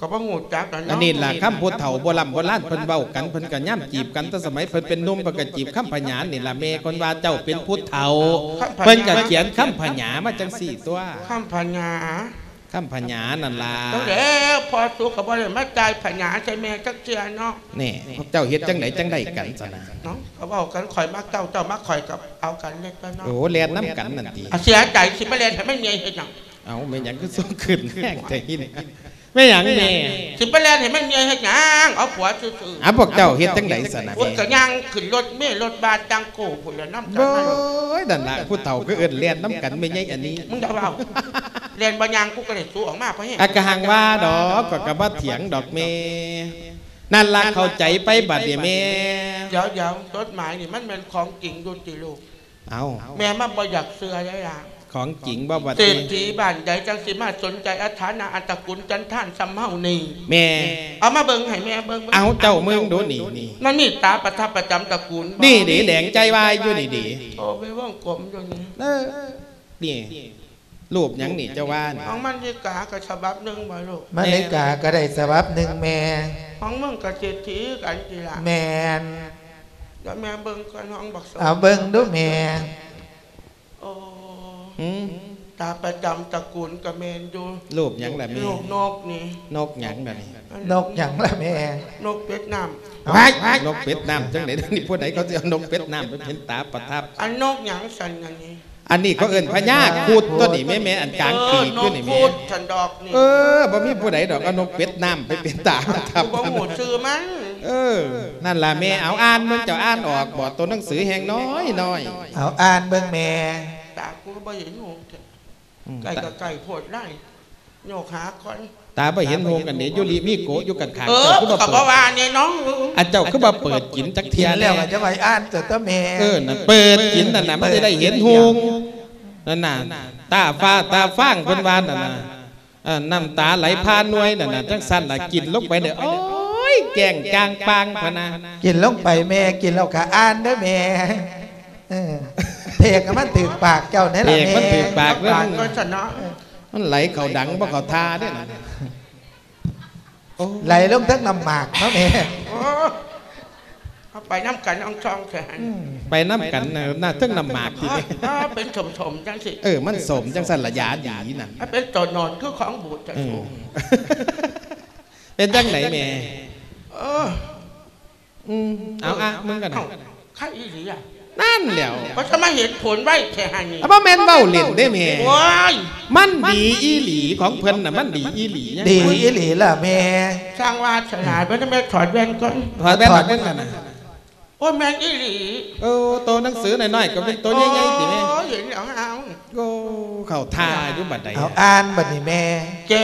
ก็บ่ฮู้จักแล้วอันเนาะนี้ล่ะคำพูดเฒ่าโบราณโบราณเพิ่นเว้ากันเพิ่นก็ย่ำจีบกันแต่สมัยเพิ่นเป็นหนุ่มเพิ่นก็จีบคำพญานนี่ล่ะแม่คนว่าเจ้าเป็นผู้เฒ่าเพิ่นก็เขียนคำพญามาจังสี่ตัวคำพญาคำพญานั่นล่ะตั้งแล้วพอสุขก็บ่ได้มาจ่ายพญาใช่แม่จักเจียเนาะนี่พวกเจ้าเฮ็ดจังไหนจังไดกันซะนะเนาะก็เว้ากันข่อยมักเจ้าเจ้ามักข่อยกับเอากันเล็กน้อยเนาะโอ้แล่นน้ำกันนั่นติอะเสียใจสิบ่เล่นให้ไม่มีเฮ็ดหยังเอาแม่หยังคือสูงขึ้นแห้งแต่หิน แม่หยังแม่ สิบ่เล่นให้ไม่มีเฮ็ดหยังเอาผัวซื่ออะพวกเจ้าเฮ็ดจังไดซะนะๆพวกแม่ก็ย่างขึ้นรถเมล์รถบัสจังโก้พุ่นละน้ำกันโอ้มาลูกยนั่นล่ะผู้เฒ่าก็เอิ้นแล่นน้ำกันไม่ใช่อันนี้ มึงจะเอาเรียนบางอย่างกูก็เลยสู้ออกมาเพราะเหตุอากหังว่าดอกก็กะบ่เถียงดอกแม่นั่นล่ะเข้าใจไปบัดเดี๋ยวแม่ เดี๋ยวเดี๋ยวจดหมายนี่มันเป็นของจริงดูติลูก เอาแม่มาบ่อยากเสือได้ล่ะ ของจริงบ่บัดเศรษนี้ฐีบ้านใดจังสิมาสนใจอัฐานะอัตตกุลจันท่านสำเฮานี่แม่ เอามาเบิ่งให้แม่เบิ่งบิ่งเอาเจ้าเมืองดูนี่นี่มันมีตาประทับประจำตระกูลบ่นี่ดิแดงใจวายอยู่นี่ดิโอ้ไปว่องกลมอยู่นี่เออนี่รูปหยังนี่เจ้าว่านี่ของมันยีกากับฉบับหนึงบ่ลูกมาเลกาก็ได้สวับหนึ่งแม่ของมึงกับเศรษฐีกันทีละแมนเดี๋ยวแม่เบิ่งก่อนห้องบักสเอาเบิ่งดูแม่โอ้หืม ตาประจำตระกูลกับเมนอยู่รูปหยังล่ะแม่ลูกนกนี่นกหยังล่ะนี่นกหยังละแม่นกเป็ดน้ไว้นกเป็ดน้ำจังไหนนี่ผู้ใดเขาจะเอานกเป็ดน้ำไปเป็นตาประทับำอันนกหยังสันอันนี้อันนี้เขาเอิ้นพญาคูดตัวนี้แม่แม่อันกลางปีกเอขึ้อนนี่กแม่พูดฉันดอกนี่เออบ่มีผู้ใดดอกเอานกเป็ดน้ำไปเป็นตาประทับกูบ่หูซื้อมันเออ นั่นล่ะแม่เอาอ่านมึงเจ้าอ่านออกบ่ตัวหนังสือแห่งน้อยน้อยเอาอ่านเบิ่งแม่ ตากูก็บ่เห็นหูอืมไก่กับไก่โพดไล่โยกหาก่อนตาบ่เห็นโฮงกันเด้อยู่ลีมีโกะอยู่กันข้างเออเจ้าคือบ่กับเปิบ่ดว่าเนี่ยน้องอันเจ้าคือบ่เปิดกินจักเทีกิยนแล้วน่ก็จะไปอ่านตัวตัวแม่เออนั่นเปิดกินนั่นน่ะมันจะได้เห็นโฮงนั่นน่ะตาฟ้าตาฟางเพิ่นว่านั่นน่ะเออน้ำตาไหลผ่านหน่วยนั่นน่ะจังสั่นล่ะกินลงไปเด้อโอ้ยแกงจางปางพะนะกินลงไปแม่กินแล้วก็อ่านเด้อแม่ เออเพกมันถือปากเจ้าเนี่ยเอละกแม่มันถือปากเด้อปากมันก็ชนะมันไหลเข้าดังบ่เข้าทาเด้อน่ะโอ้ไหลลงทั้งน้ำหมากเนาะแม่โอ้เอาไปน้ำกันเอาช่องแขนไปน้ำกันน่ะน่าทึ่งน้ำหมากทีนี้ถ้าเป็นถมถมๆจังสิเออมันสมจังสันระยะดีนั่นถ้าเป็นตัวนอนคือของบูดจะเอสูองเป็นจังไหนแม่เอออืมเอาอะมึงกันเอ้าข้าอีหลีอะ นั่นแหล้วเพราะจะมาเห็นผลไว้แค่หันนี่เอาบ่แม่นเว้าเล่นได้แม่ว้ายมันดีอีหลีของเพิ่นน่ะมันดีอีหลียังดีอีหลีล่ะแม่สร้างว่าฉลาดไม่ต้องไปถอดแว่นก่อนถอดแว่นถอดแว่นกันน่ะโอ้แมงอีหลีโอ้โตหนังสือน้อยๆก็เป็นตัวใหญ่ๆติแม่โอ้เห็นแล้วเอาโอ้เข้าท่าอยู่บัดใดเอาอ่านบัดนี้แม่แก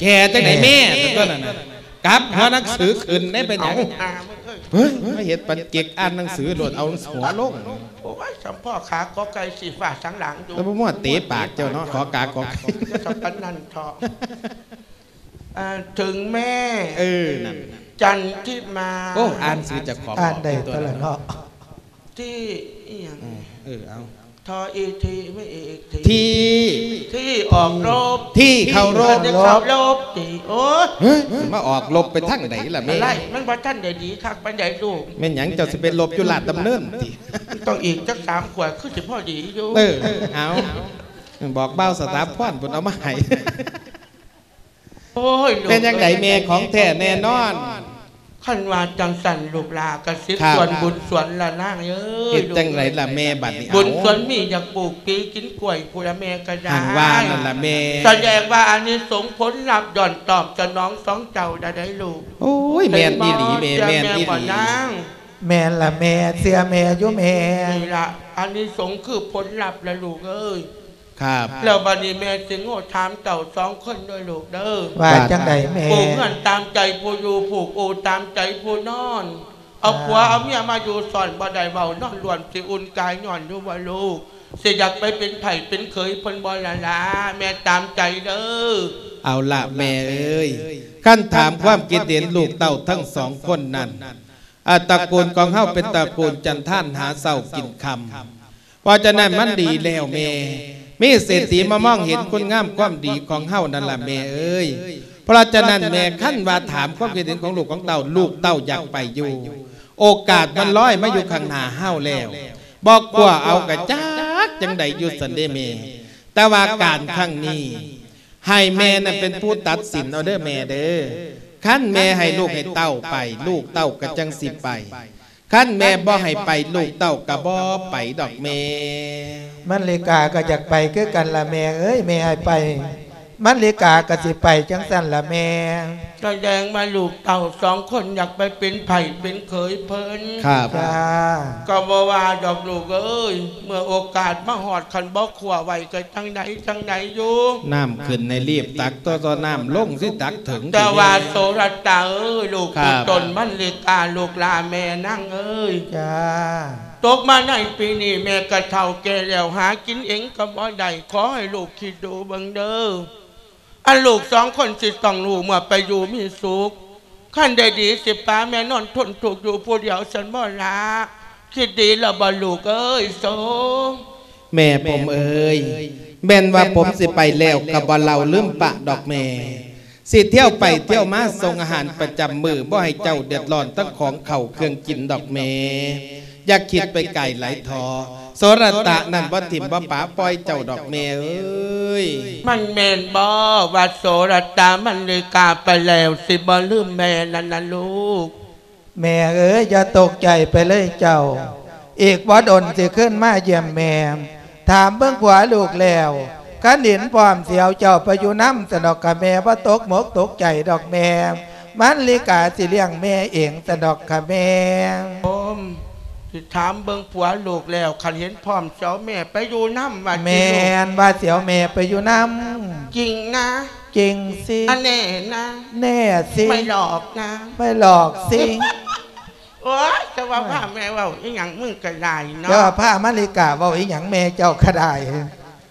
แกจังไหนแม่ตัวนั้นน่ะกลับหัวหนังสือขึ้นได้เป็นหยังอามึง เอ้ยเฮ้ยมาเฮ็ดปันเก็กอ่านหนังสือโดดเอาหัวลงโอ้ยสัมพ่อขาก็ไก่สีฟ้าสังหลังอยู่แล้วบ่มัวเตะปากเจ้าเนาะขอกากอกจะสับปันนันทออ่าถึงแม่ เออนั่นจันที่มาโอ้อ่านสื่อจากของอ่านได้ตัวตละนั้นเนาะเนาะที่อีหยังเออเอา ทออีทีไม่เอกทีที่ ที่ออกรบที่เคารพ ที่เคารพตีโอ้ยเฮ้ยมาออกลบไปทางไหนล่ะแม่อะไรมันบ่ท่านได้ดีคักปันใหญ่ลูกแม่นหยังเจ้าสิเป็นลบอยู่ลาดดำเนินติต้องอีกจักสามขวดคือสิพ่อดีอยู่เออเอาบอกเบ้าสตาร์พอนเพิ่นเอามาให้โอ้ยลูกเป็นยังไงแม่ของแท้แน่นอน ขันว่าจังสันลูกลากระซิบครับ ส่วนบุญส่วนละนางเอ้ยเฮ็ดจังไหนล่ะแม่บัดนี้บุญเอาส่วนมีอยากปลูกปีกินกล้วยผู้ละแม่ก็ได้ห่างว่านั่นล่ะแม่ แสดงว่าอันนี้สงส์ผลลัพธ์หย่อนตอบจะน้องสองเจ้าได้ได้ลูกโอ้ยแม่นอีหลีแม่แม่นอีหบ่ลีนางแม่นละแม่เสียแม่อยู่แม่ นี่ละอันนี้สงส์คือผลลัพธ์ละลูกเอ้ย ครับแล้วบัดนี้แม่สิงโง่ถามเจ้าสองคนด้วยลูกเด้อว่าจังใดแม่ปลูกเงินตามใจผู้อยู่ผูกอูตามใจผู้นอน เอาผัวเอาเมียมาอยู่สอนบ่ได้เบานอนล้วนสิอุ่นกายนอนอยู่ว่าลูกสิอยากไปเป็นไผ่เป็นเคยเพิ่นบ่ละละแม่ตามใจเด้อเอาละแม่เอ้ยขั้นถามความคิดเห็นลูกเต้าทั้งสองคนนั้นอาตระกูลของเฮาเป็นตระกูลจันท่านหาเศร้ากินคำเพราะฉะนั้นมันดีแล้วแม่ มีเศรษฐีมามองเห็นคุณงามความดีของเฮานั่นล่ะแม่เอ้ยเพราะฉะนั้นแม่ขั้นว่าถามความคิดเห็นของลูกของเต่าลูกเต่าอยากไปอยู่ โอกาสมันร้อยมาอยู่ข้างหน้าเฮาแล้ว บอกกว่าเอากระจักจังใดอยู่สันเดเมแต่ว่าการครั้งนี้ ให้แม่น่ะเป็นผู้ตัดสินเอาเด้อแม่เด้อขั้นแม่ให้ลูกให้เต้าไป ลูกเต้าก็จังสิไป ขั้นแม่บ่ให้ไปลูกเต้ากะบ่ไปดอกแม่มันเลกาก็อยากไปคือกันละแม่เอ้ยแม่ให้ไป มันเลกาก็สิไปจังสั่นละแม่แสดงมาลูกเต่าสองคนอยากไปเป็นไผ่เป็นเขยเพิ่นครับจ้าก็บ่ว่าดอกลูกเอ้ยเมื่อโอกาสมาหอดคันบ่ขวไว้ก็จังไหนจังไหนอยู่น้ำขึ้นในรีบตักตัวตัวน้ำลงสิตักถึงแต่ว่าโสรตาเอ้ยลูกครับผู้ตนมันเลกาลูกลาแม่นั่งเอ้ยจ้าตกมาในปีนี้แม่กระเท่าแก่แล้วหากินเองก็บ่ได้ขอให้ลูกคิดดูเบังเด้อ อันลูกสองคนสิต้องรู้เมื่อไปอยู่มีสุขขั้นใดดีสิป้าแม่นอนทนถูกอยู่ผู้เดียวฉันบ่ละคิดดีล้วบ่ลูกเอ้ยโสแม่ผมเอ้ยแม่นว่าผมสิไปแล้วกับว่เราลืมปะดอกแม่สิเที่ยวไปเที่ยวมาส่งอาหารประจำมือบ่ให้เจ้าเดือดร้อนตั้งของเข่าเครื่องกินดอกแม่อยากคิดไปไก่ไหลทอ โสรตะนั่นบ่ถิ่มบ่ป๋าปล่อยเจ้าดอกแม่เอ้ยมันแม่นบ่ว่าโสรตามันเลยกาไปแล้วสิบ่ลืมแม่นั่นนะลูก แม่เอ้ยอย่าตกใจไปเลยเจ้า อีกบ่ดนสิขึ้นมาเยี่ยมแม่ถามเบื้องขวาลูกแล้วขันเห็นพร้อมเสียวเจ้าไปอยู่น้ำสนอกกับแม่ว่าตกหมกตกใจดอกแม่มันลิกาสิเลี้ยงแม่เองสนอกกับแม่ผม สิถามเบิ่งผัวลูกแล้วคันเห็นพร้อมเจ้าแม่ไปอยู่น้ำว่าแม่นว่าเสียวแม่ไปอยู่น้จริงนะำจริงสิอันแน่นะ แน่สิไม่หลอกนะ ไม่หลอกสิโอ้ยจะว่าว่าแม่ว่าอีหยังมึงก็ได้เจ้าเนาะ ผ้ามาริกาเว่าอีหยังแม่เจ้าขดาย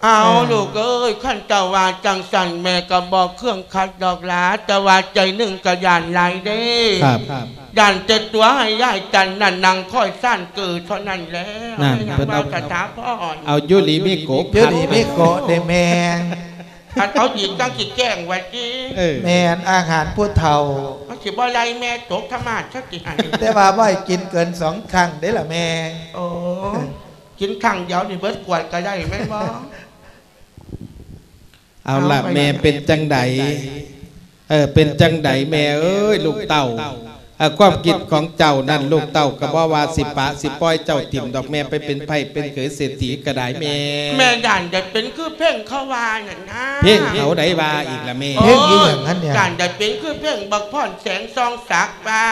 เอาเออลูกเอ้ยขั้นเจ้าว่าจังสันแม่ก็บอกเครื่องคัดดอกหลาแต่ว่าใจหนึ่งก็ยานไหลายเด้ครับย่านเจ็ดตัวให้ย่ายจันนั่นนางค่อยสั้นเกิดเท่านั้นแล้วนั่นไม่อยากเพิ่นเอาเอา สถาพรเอายุลีมีโกบเดี๋ยวนี้ไม่โกะได้แม่ถ้าเขาหยิบตั้งจิตแจ้งไว้ที่เออแม่นอาหารผู้เฒ่ามันสิบ่ไรแม่ตกธรรมาชักสิหันแต่ว่าบ่ให้กินเกินสองครั้งได้ละแม่ โอ้กินข้างเดียวนี่เบิดกวดก็ได้แม่นบ่ เอาละเอาไปแม่เป็นจังใดเออเป็นจังใดแม่เอ้ยลูกเต่าเอ่อความคิดของเจ้านั่นลูกเต่าก็บ่ว่าสิปะสิปล่อยเจ้าถิ่มดอกแม่ไปเป็นไผ่เป็นเขยเศรษฐีก็ได้แม่ แม่ด่านจะเป็นคือเพ่งเขาวาน่ะนะเพ่งเขาได้ว่าอีกละแม่เพ่งอีหยังนั้นเนี่ยด่านจะเป็นคือเพ่งบักพ่อนแสงซองสักว่า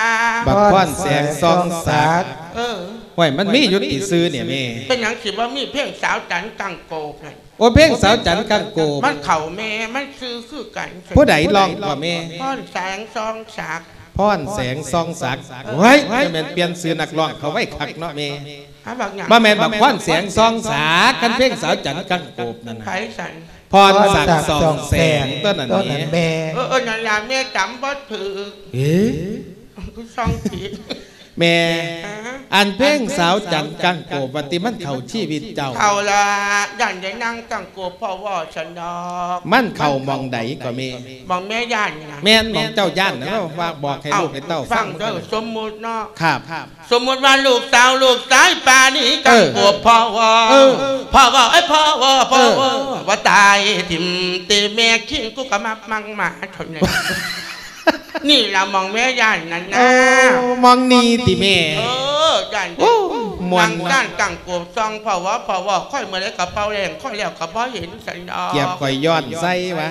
บักพ่อนแสงซองสักเออไว้มันมีอยู่ติซื้อเนี่ยแม่เป็นหยังสิว่ามีเพ่งสาวจันกังโกกน่ะ โอ้เพ่งสาวจันทร์กังโกบมันเข่าแม่มันซื้อคือกันผู้ใดลองกว่าแม่พ่อนแสงซองสักพ่อนแสงซองสักเฮ้ยจะแม่นเปลี่ยนซื้อนักร้องเขาไว้คักเนาะแม่หาบักหยังบ่แม่นบักพ่อนแสงซองสักกันเพ่งสาวจันทร์กังโกบนั่นไผน่ะสันพรสักดิ์สองแสงต้นนั้นต้นนั้นี่นแม่เออเออนั่นล่ะแม่จำบ่ถือเอ๊ะคือซองผิด แม่อ่าฮะอันเพ่งสาวจันทร์กังโกบปฏิมันเข้าชีวิตเจ้า เขาละย่านได้นั่งกังโกกพ่อว่าฉันดอกมันเข้ามองใดก็แม่มองแม่ย่านนะแม่นมองเจ้าย่านนะว่าบอกให้ลูกให้เต้าฟัฟังงเด้อสมมุติเนาะครับ สมมุติว่าลูกสาวลูกสายป่านี้กัเองอปวดพ่อว่าเออพ่อว่าไอ้ยพ่อว่าพ่อว่าเออว่าตายทิมตีแม่ขิงกูก็มามังหมาเท่านั้น นี่เรามองแม่ย่านนั่นนะโอ้มองนี่ติแม่ เออย่านโอ้ม่วนนั่งด้านกังโกบซองพ่อว่าพ่อว่าค่อยเมื่อไรกับเป้าแรงค่อยแล้วกับพ่อเห็นสันดอกเกียบข่อยย้อนใส่วะ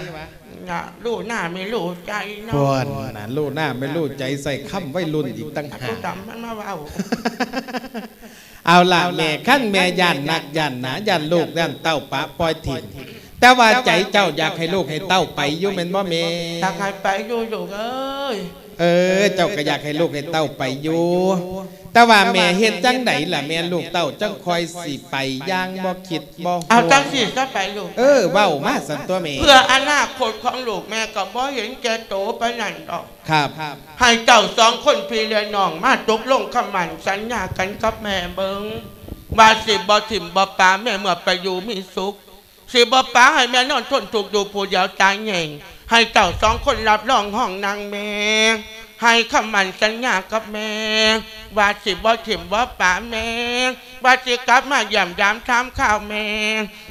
น่ะลูกหน้าไม่ลูกใจเนาะพวนน่ะลูกหน้าไม่ลูกใจใส่ค่ำไว้รุ่นอีกตั้งหาลูกกดำมันมาเบาเอาล่ะแม่ขั้นแม่ย่านนักย่านหนาย่านลูกย่านเต้าปะปล่อยถิ่น แต่ว่าใจเจ้าอยากให้ลูกให้เต้าไปอยู่แม่นบ่แม่อยากให้ไปดูลูกเอ้ยเออ เจ้าก็อยากให้ลูกให้เต้าไปอยู่แต่ว่าแม่เฮ็ดจังไดล่ะแม่ลูกเต้าจังคอยสิไปย่างบ่คิดบ่เอาห่วจังสิซะไปลูกเออเว้ามาสันตัวแม่เพื่ออนาคตของลูกแม่ก็บ่เห็นแกโตไปนั่นดอกครับให้เจ้าสองคนพี่เลี้ยงน้องมาตกลงคำมันสัญญากันกับแม่เบิงว่าสิบ่ถิ่มบ่ปาแม่เมื่อไปอยู่มีสุข สิบ่ปาให้แม่นอนทนทุกข์ดูผู้เดียวตายเหง่งให้เจ้าสองคนรับรองห้องนางแม่ ให้คำมันสัญญากับแม่ว่าสิบ่ถิ่มบ่ป่าแม่ว่าสิกลับมาเยี่ยมยามทามข้าวแม่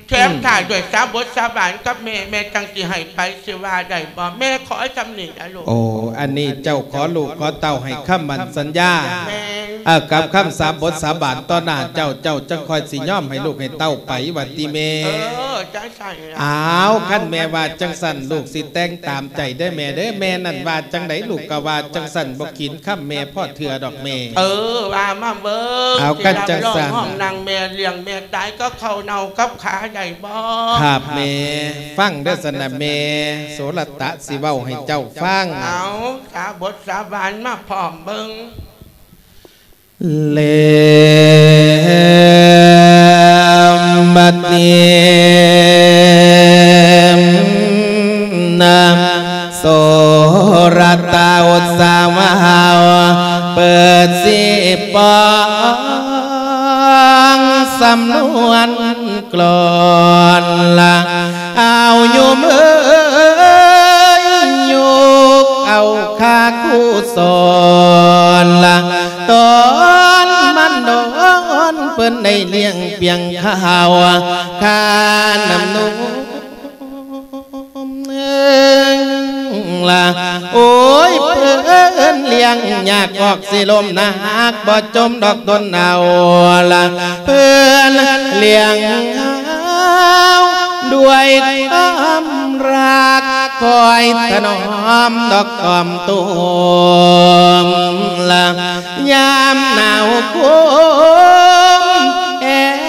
แถมถ่ายด้วยสาบทสาบานกับแม่แม่จังสิให้ไปสิว่าได้บ่แม่ขอให้จำหนีนะลูกโอ้อันนี้เจ้าขอลูกขอเต้าให้คำมันสัญญาแม่เออกับคำสาบทสาบานต่อหน้าเจ้าเจ้าจังคอยสิย่อมให้ลูกให้เต้าไปวัติเมเออจังใส่ละอ้าวขั้นแม่ว่าจังสันลูกสิแต่งตามใจได้อแม่เด้อแม่นั่นว่าจังไดลูกก็ว่าจังสันบ่กินข้ามแม่พ่อเถื่อดอกแม่ เออว่ามาเบิ้งเอากันจังสิรับรสั่องนห้องนางแม่เลี้ยงแม่ตายก็เข้าเนากับขาใหญ่บ่ครับแม่ฟังเด้อสนะแม่โสรตะสิเว้าให้เจ้าฟังเอาสาบทสาบานมาพร้อมเบิ้งเลมบัดนี้นะ โสรตาอุตสามหาวเปิดสิปองสำนวนกลอนละเอาอยู่มือยุกเอาคาคู่สอนละตอนมันโดนเปิ้นได้เลี้ยงเปียงข้าวคานำนู ยงอยากออกสิลมนักบ่จมดอกต้นเอาละเพิ่อนเลี้ยงด้วยความรักคอยถนอมดอกกอมตุมละยามหนาวคุ้มแอ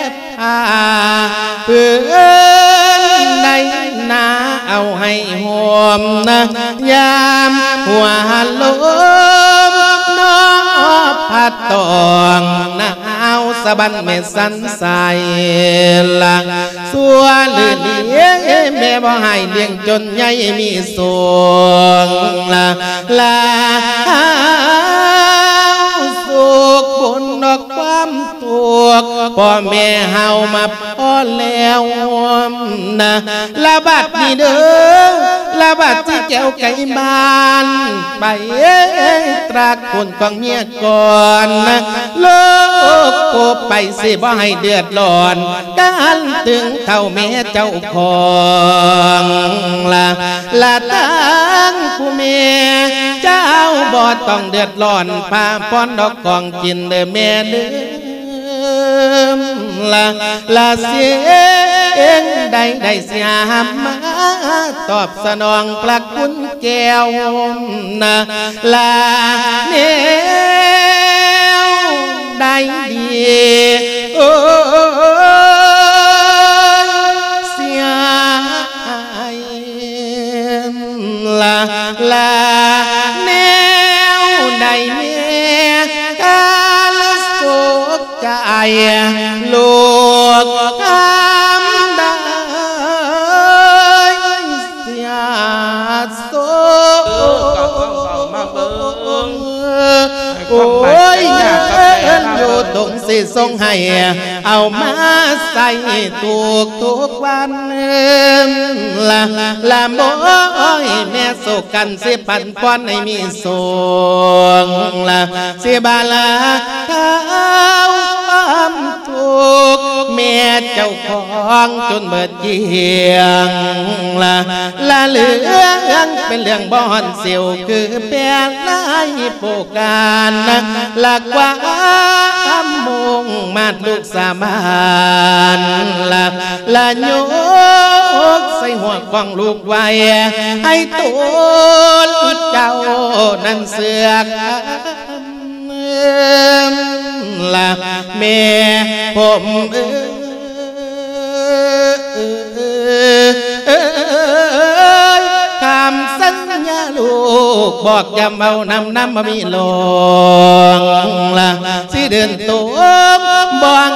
บพาเพื่อนได้นาเอาให้หอมนะยามหัวลมน้ ตองหนาวสะบันเมสันใสละสัวลือเลี้ยงแม่บ่ให้เลี้ยงจนใหญ่มีสวงละลาสุขบุญดอกความตัวพ่อแม่เฮามาพ่อแล้วนะละบัดนี้เด้อ ละบัดที่แก้วไก่บ้านไปตรากคนของเมียก่อนโลกโกไปสิบ่ให้เดือดร้อนการถึงเท่าแม่เจ้าของละละตั้งผู้แม่เจ้าบ่ต้องเดือดร้อนพาป้อนดอกกองกินเด้อแม่เด้อ ละละเสียงใดใดเสียหามมาตอบสนองพระคุณแก้วนะลาเนวได้ดีโอ้เสียลาลา ลูกคำได้เสียโซเออก็เบาๆมาเบิ่งโอ้ยอยู่ตรงสิส่งให้ เอามาใส่ถูกทุกวันละละโมยแม่สุกันสิพันป้อนให้มีสงละสิบาลาเท้า กข์แม่เจ้าของจนเบิดเยียงละละเหลืองเป็นเรื่องบอนเสียวคือแปลงลายโปการหลักว่าามงมาดลูกสามานละละโยกใส่หัวกวางลูกไว้ให้ตูนเจ้านั้นเสือก ละแม่ผมเออ ลูกบอกอย่าเมานำน้ำมามีลงละสิเดินตัวบอง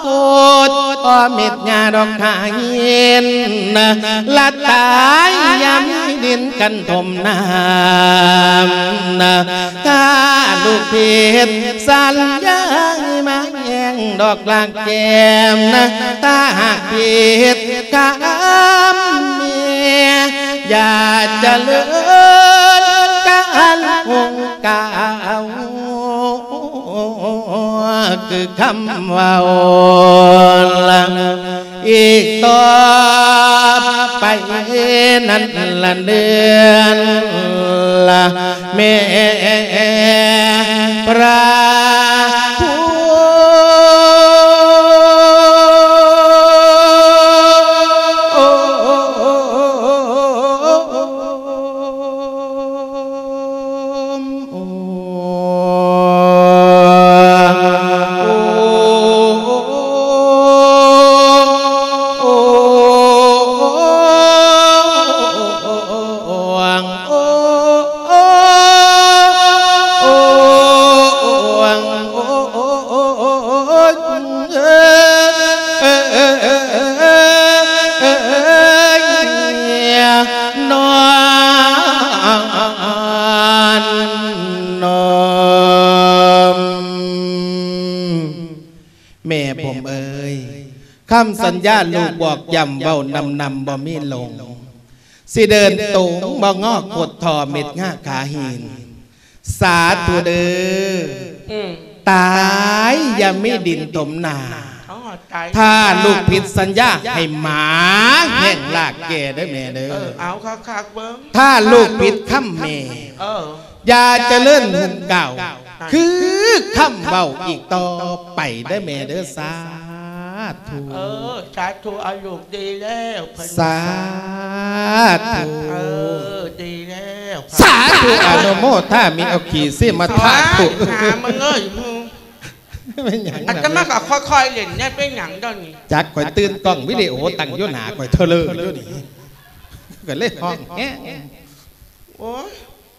โกดออเม็ดยาดอกหาเย็นนะละตายยำดินกันทมน้ำนะถ้าลูกเพชรสัญญามาแย่งดอกลางแก้มนะถ้าหากเพชรกามเมีย ยาจะเลือนการองกาวคือคำว่าลังอีกต่อไปนั้นละเดือนละแม่าลูกบอกย้ำเว้านำนำบ่มีลง สิเดินตรงบ่งอกกดทอเม็ดง่าขาหิน สาธุเด้ออืมตายอย่าไม่ดินถมนาอ๋อตายถ้าลูกผิดสัญญาให้หมาแห่งลากแก่ได้อแม่เด้เอออเอาคักคักๆเบิ้งถ้าลูกผิดคำแม่เอออย่าเจะเลื่อนหุ่นเก่า คือคำเบาอีกต่อไปได้อแม่เด้อสา ธุเออ สาธุเอาลูกดีแล้วพะสาธุเออดีแล้วสาธุอนุโมถ้ามีเอาขี่ซิมาถาทาตุหามึงเอ้ยมึงเป็นหยังอันจะมากับค่อยๆเล่นเนี่ยเป็นหยังดอนนี่จักข่อยตื่นกล้องวิดีโอตั้งอยุ่หนาข่อยเทเลอร์อยู่นี่ก็เลยห้องแอะโอ้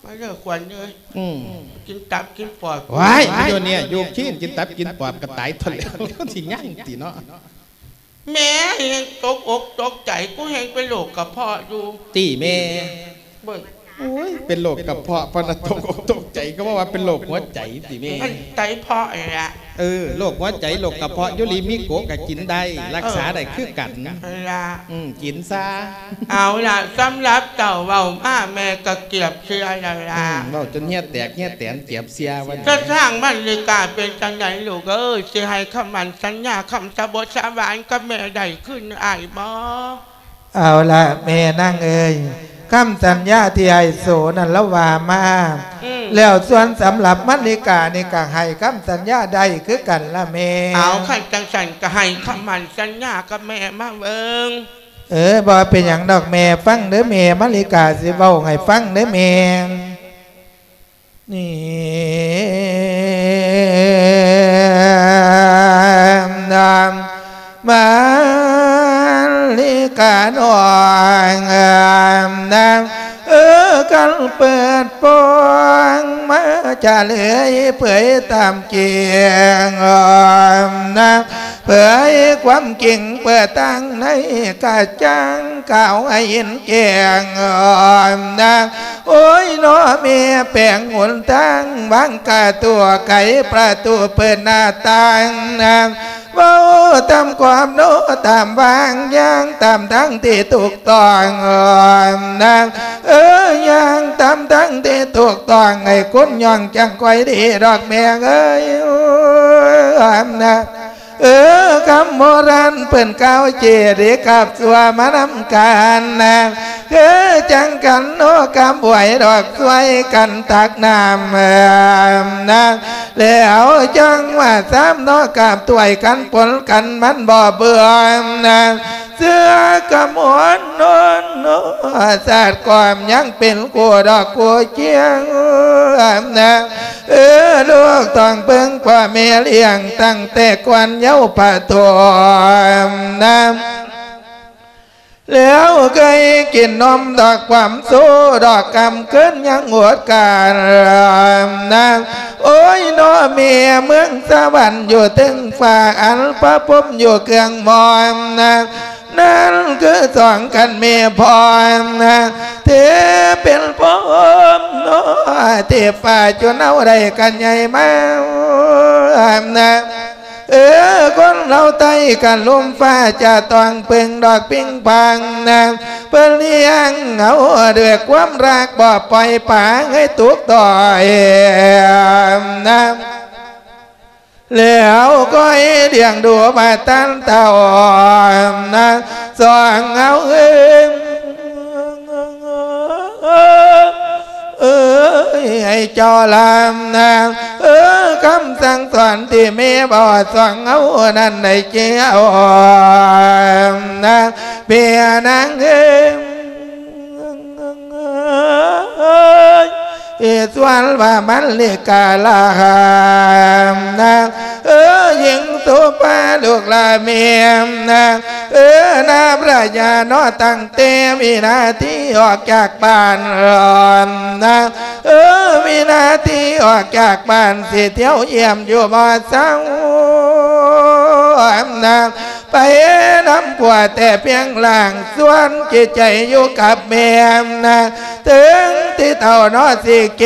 ยมาเลิกควันเลยอืมกินตับกินปอดว้ายอยู่เนี่ยอยู่ขี้นกินตับกินปอบกระต่ายทะเลที่ย่างตีเนาะแม่ยังตกอกตกใจกูแหงเป็นโรคกระเพาะอยู่ตีแม่เบิ่ง โอ้ยเป็นโรคกระเพาะพนัตกอกตกใจก็ว่าว่าเป็นโรคหัวใจตีแม่มันไตเพาะนี่แหละเออโรคหัวใจโรคกระเพาะยุริมิโกะก็กินได้ รักษาได้คือกันเวลาอืมกินซะเอาล่ะสำหรับเต่าเบามาแม่กะเกียบเชื่อละอืล่ะมเว้าจนเหี้ยแตกเหี้ยแตนเจียบเสียวันจะสร้างมันเลยกาเป็นจังไหนลูกเอ้ยสิให้คำมันสัญญาคำสะบทสาบานกับแม่ได้ขึ้นอายบ่เอาละแม่นั่งเอ่ย คำสัญญาที่ไอโสนั่นละว่ามาอืมแล้วส่วนสำหรับมันิกานี่ก็ให้คำสัญญาได้คือกันละแม่เอาขันจังสันก็ให้คำมันสัญญากับแม่มาเบิงเออบ่เป็นอย่างดอกแม่ฟังเด้อแม่มันิกาสิเว้าให้ฟังเด้อแม่นี่นามมาลิกาหน่อยงามนามเออกันเปิดโปงมาจะเลือยเผยตามเกียงออมนะ เผยความเก่งเปิดตั้งในกาจังเก่าวให้เห็นแกงออมนะโอ้ยน้อเมียแปลงหนตั้งบางกาตัวไก่ประตูเปิดหน้าต่างนะเว้าตามความโน้ตามบางย่างตามทั้งที่ถูกต้องออมนะเออย่างตามทั้งที่ถูกต้องไอ้คุณย่องจังไกวดีดอกแม่เอ้ยโอ้ยออมนะ เออคำโบราณเปิ่นเก้าเจดีกับสัวมานำกันนะเออจังกันโนกำบวยดอกสวยกันตักน้ำนะแล้วจังว่าสามโนกับตัวกันปนกันมันบ่เบื่อนะ เสื้อกำมวนนนนศาสตร์ความยังเป็นกัวดอกกัวเจียงนะเออลูกต้องเบิ่งกว่าแม่เลี้ยงตั้งแต่กวนเย้าปะทอมน้ำแล้วเคยกินนมดอกความสู้ดอกกำเกินยังหวดการน้ำโอ้ยนอเมียเมืองสวรรค์อยู่ถึงฝ่าอันพระพมอยู่เครื่องมอมนะ นั่นคือสองกันเมียพอนะเธอเป็นพอมน้อเทฝ่าจนเอาได้กันใหญ่มานะเอเออคนเราไตกันลมฟ้าจะตองเพึงดอกปิ้งพังนะเปิ้นเลี้ยงเหงาด้วยความรักบ่ปล่อยป่าให้ตุกต่อยนะ แล้วก็ให้เลี้ยงดูมาตั้งเต่านะสองเหงาเอ้ย เอ้ยให้เจ้าลำนะเออคำสั่งสอนที่แม่บอกสอนเอานั่นเลี้ยเอสวนว่ามันเลกาลาหามนะเออยิงตัวปลาลูกลาเมียมนะเออนาพระยาโนตั้งเตมีนาที่ออกจากบ้านร้อนนะเออมีนาที่ออกจากบ้านสิเที่ยวเยี่ยมอยู่บ่อเศร้านะ ไปน้ำกว่าแต่เพียงหลังส่วนจิตใจอยู่กับแม่นะถึงที่เต่านอสิแก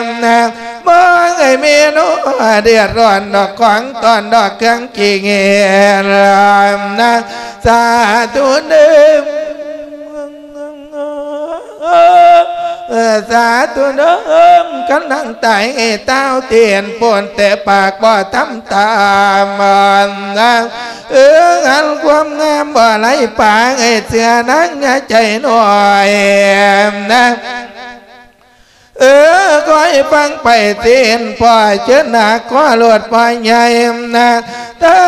มนะมองไอ้เมนูเดือดร้อนดอกของตอนดอกเครื่องกี่เงียนะสาธุเดิม สาธุเดิมกันนั่งตายไอ้เต้าเตียนปนแต่ปากบ่ทำตามมันนะเอองันความงามบ่ไหลปากเสือนังใจหน่อยนะ เออก็ให้ฟังไปเตียนปล่อยเชิญหนักก็หลวดปล่อยใหญ่นะถ้า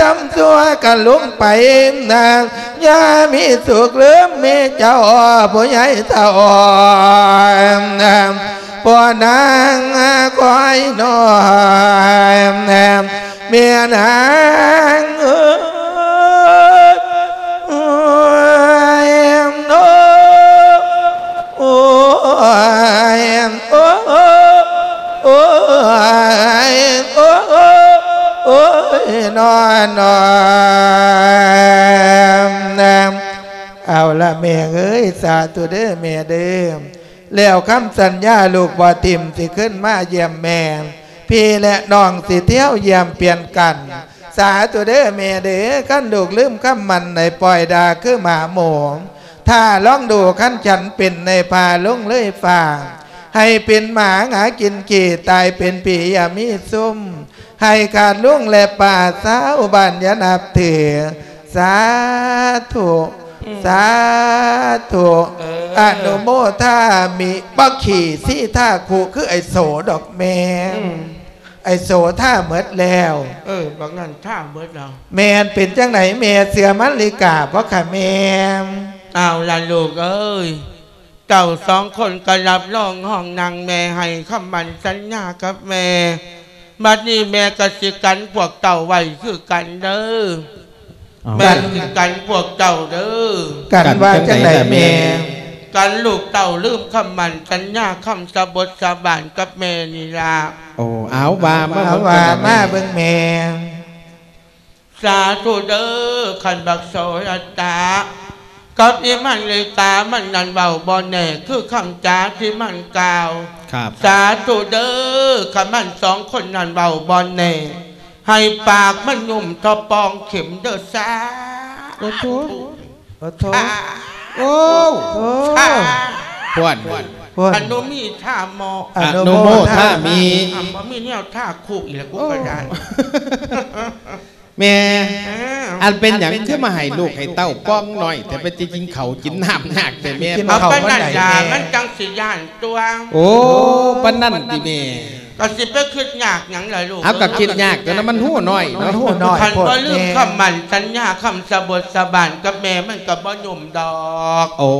ทำตัวกันลุงไปนะย่ามีสุขเลือมมีเจ้าผู้ใหญ่เท่านะปอนางก้อยน้อยนะเมียนางเอ้ย ยโอ้โอ้ยโอ้โอ้นอนนอนเอาละแม่เอ้ยสาธุเด้อแม่เด้อแล้วคำสัญญาลูกบ่ติมสิขึ้นมาเยี่ยมแม่ พี่และน้องสิเที่ยวเยี่ยมเปลี่ยนกัน สาธุเด้อแม่เด้อขั้นลูกลืมคำมันในปล่อยดาคือหมาหมู ถ้าลองดูขั้นฉันเป็นในพาลงเลยฝ่าให้เป็นหมาหากินกี่ตายเป็นปีอย่ามีซุ่มให้ขาดลุ่งและป่าสาวบ้านยานับถือสาธุสาธุอนุโมทามิบักขี่ซี่ท่าคูคือไอโสดอกแม่อืมไอโสท่าเมดแล้ว เออบางนั้นท่าเบิดเราแมนเป็นจังไหนแม่เสือมันลิกาเพราะค่ะแม่ เอาละลูกเอ้ยเจ้าสองคนก็รับรองห้องนางแม่ให้คำมันสัญญากับแม่บัดนี้แม่ก็สิกันพวกเต่าไว้คือกันเด้อแม่สิกันพวกเจ้าเด้อกันว่าจังไหนแม่กันลูกเต่าลืมคำมันสัญญาคำสาบทสาบานกับแม่นี่ล่ะโอ้เอาว่ามาเอาว่ามาเบิ่งแม่สาธุเด้อขันบักโสรตา กับอีมันเลยตามันนันเบาบอแน่คือคำจาที่มันกล่าวครับสาธุเด้อขันมันสองคนนันเบาบอแน่ให้ปากมันหนุ่มทอปองเข็มเด้อสาโอ้โหโอ้โถโอ้โอ้สาพวนพุ่นอนุมีท่าหมออนุโมทามีอะบ่มีแนวท่าคู่อีกแล้วกูก็ได้ แม่เอออันเป็นอย่างที่มาให้ลูกให้เต้าป้องหน่อย แต่ไปกินเขาวกินน้ำหนักแต่แม่เอาไปนั่นยามันจังสิย่านตัว โอ้ปานนั่นติแม่ ก็สิไปคิดยากหยังเลยลูกเอากับคิดยากแต่นั้นมันหู้น้อยมันเนาะหูน้อยคันพุ่นบ่ลืมแม่คำมันสัญญาคำสะบทสาบานกับแม่มันก็บ่หนุ่มดอกโอ้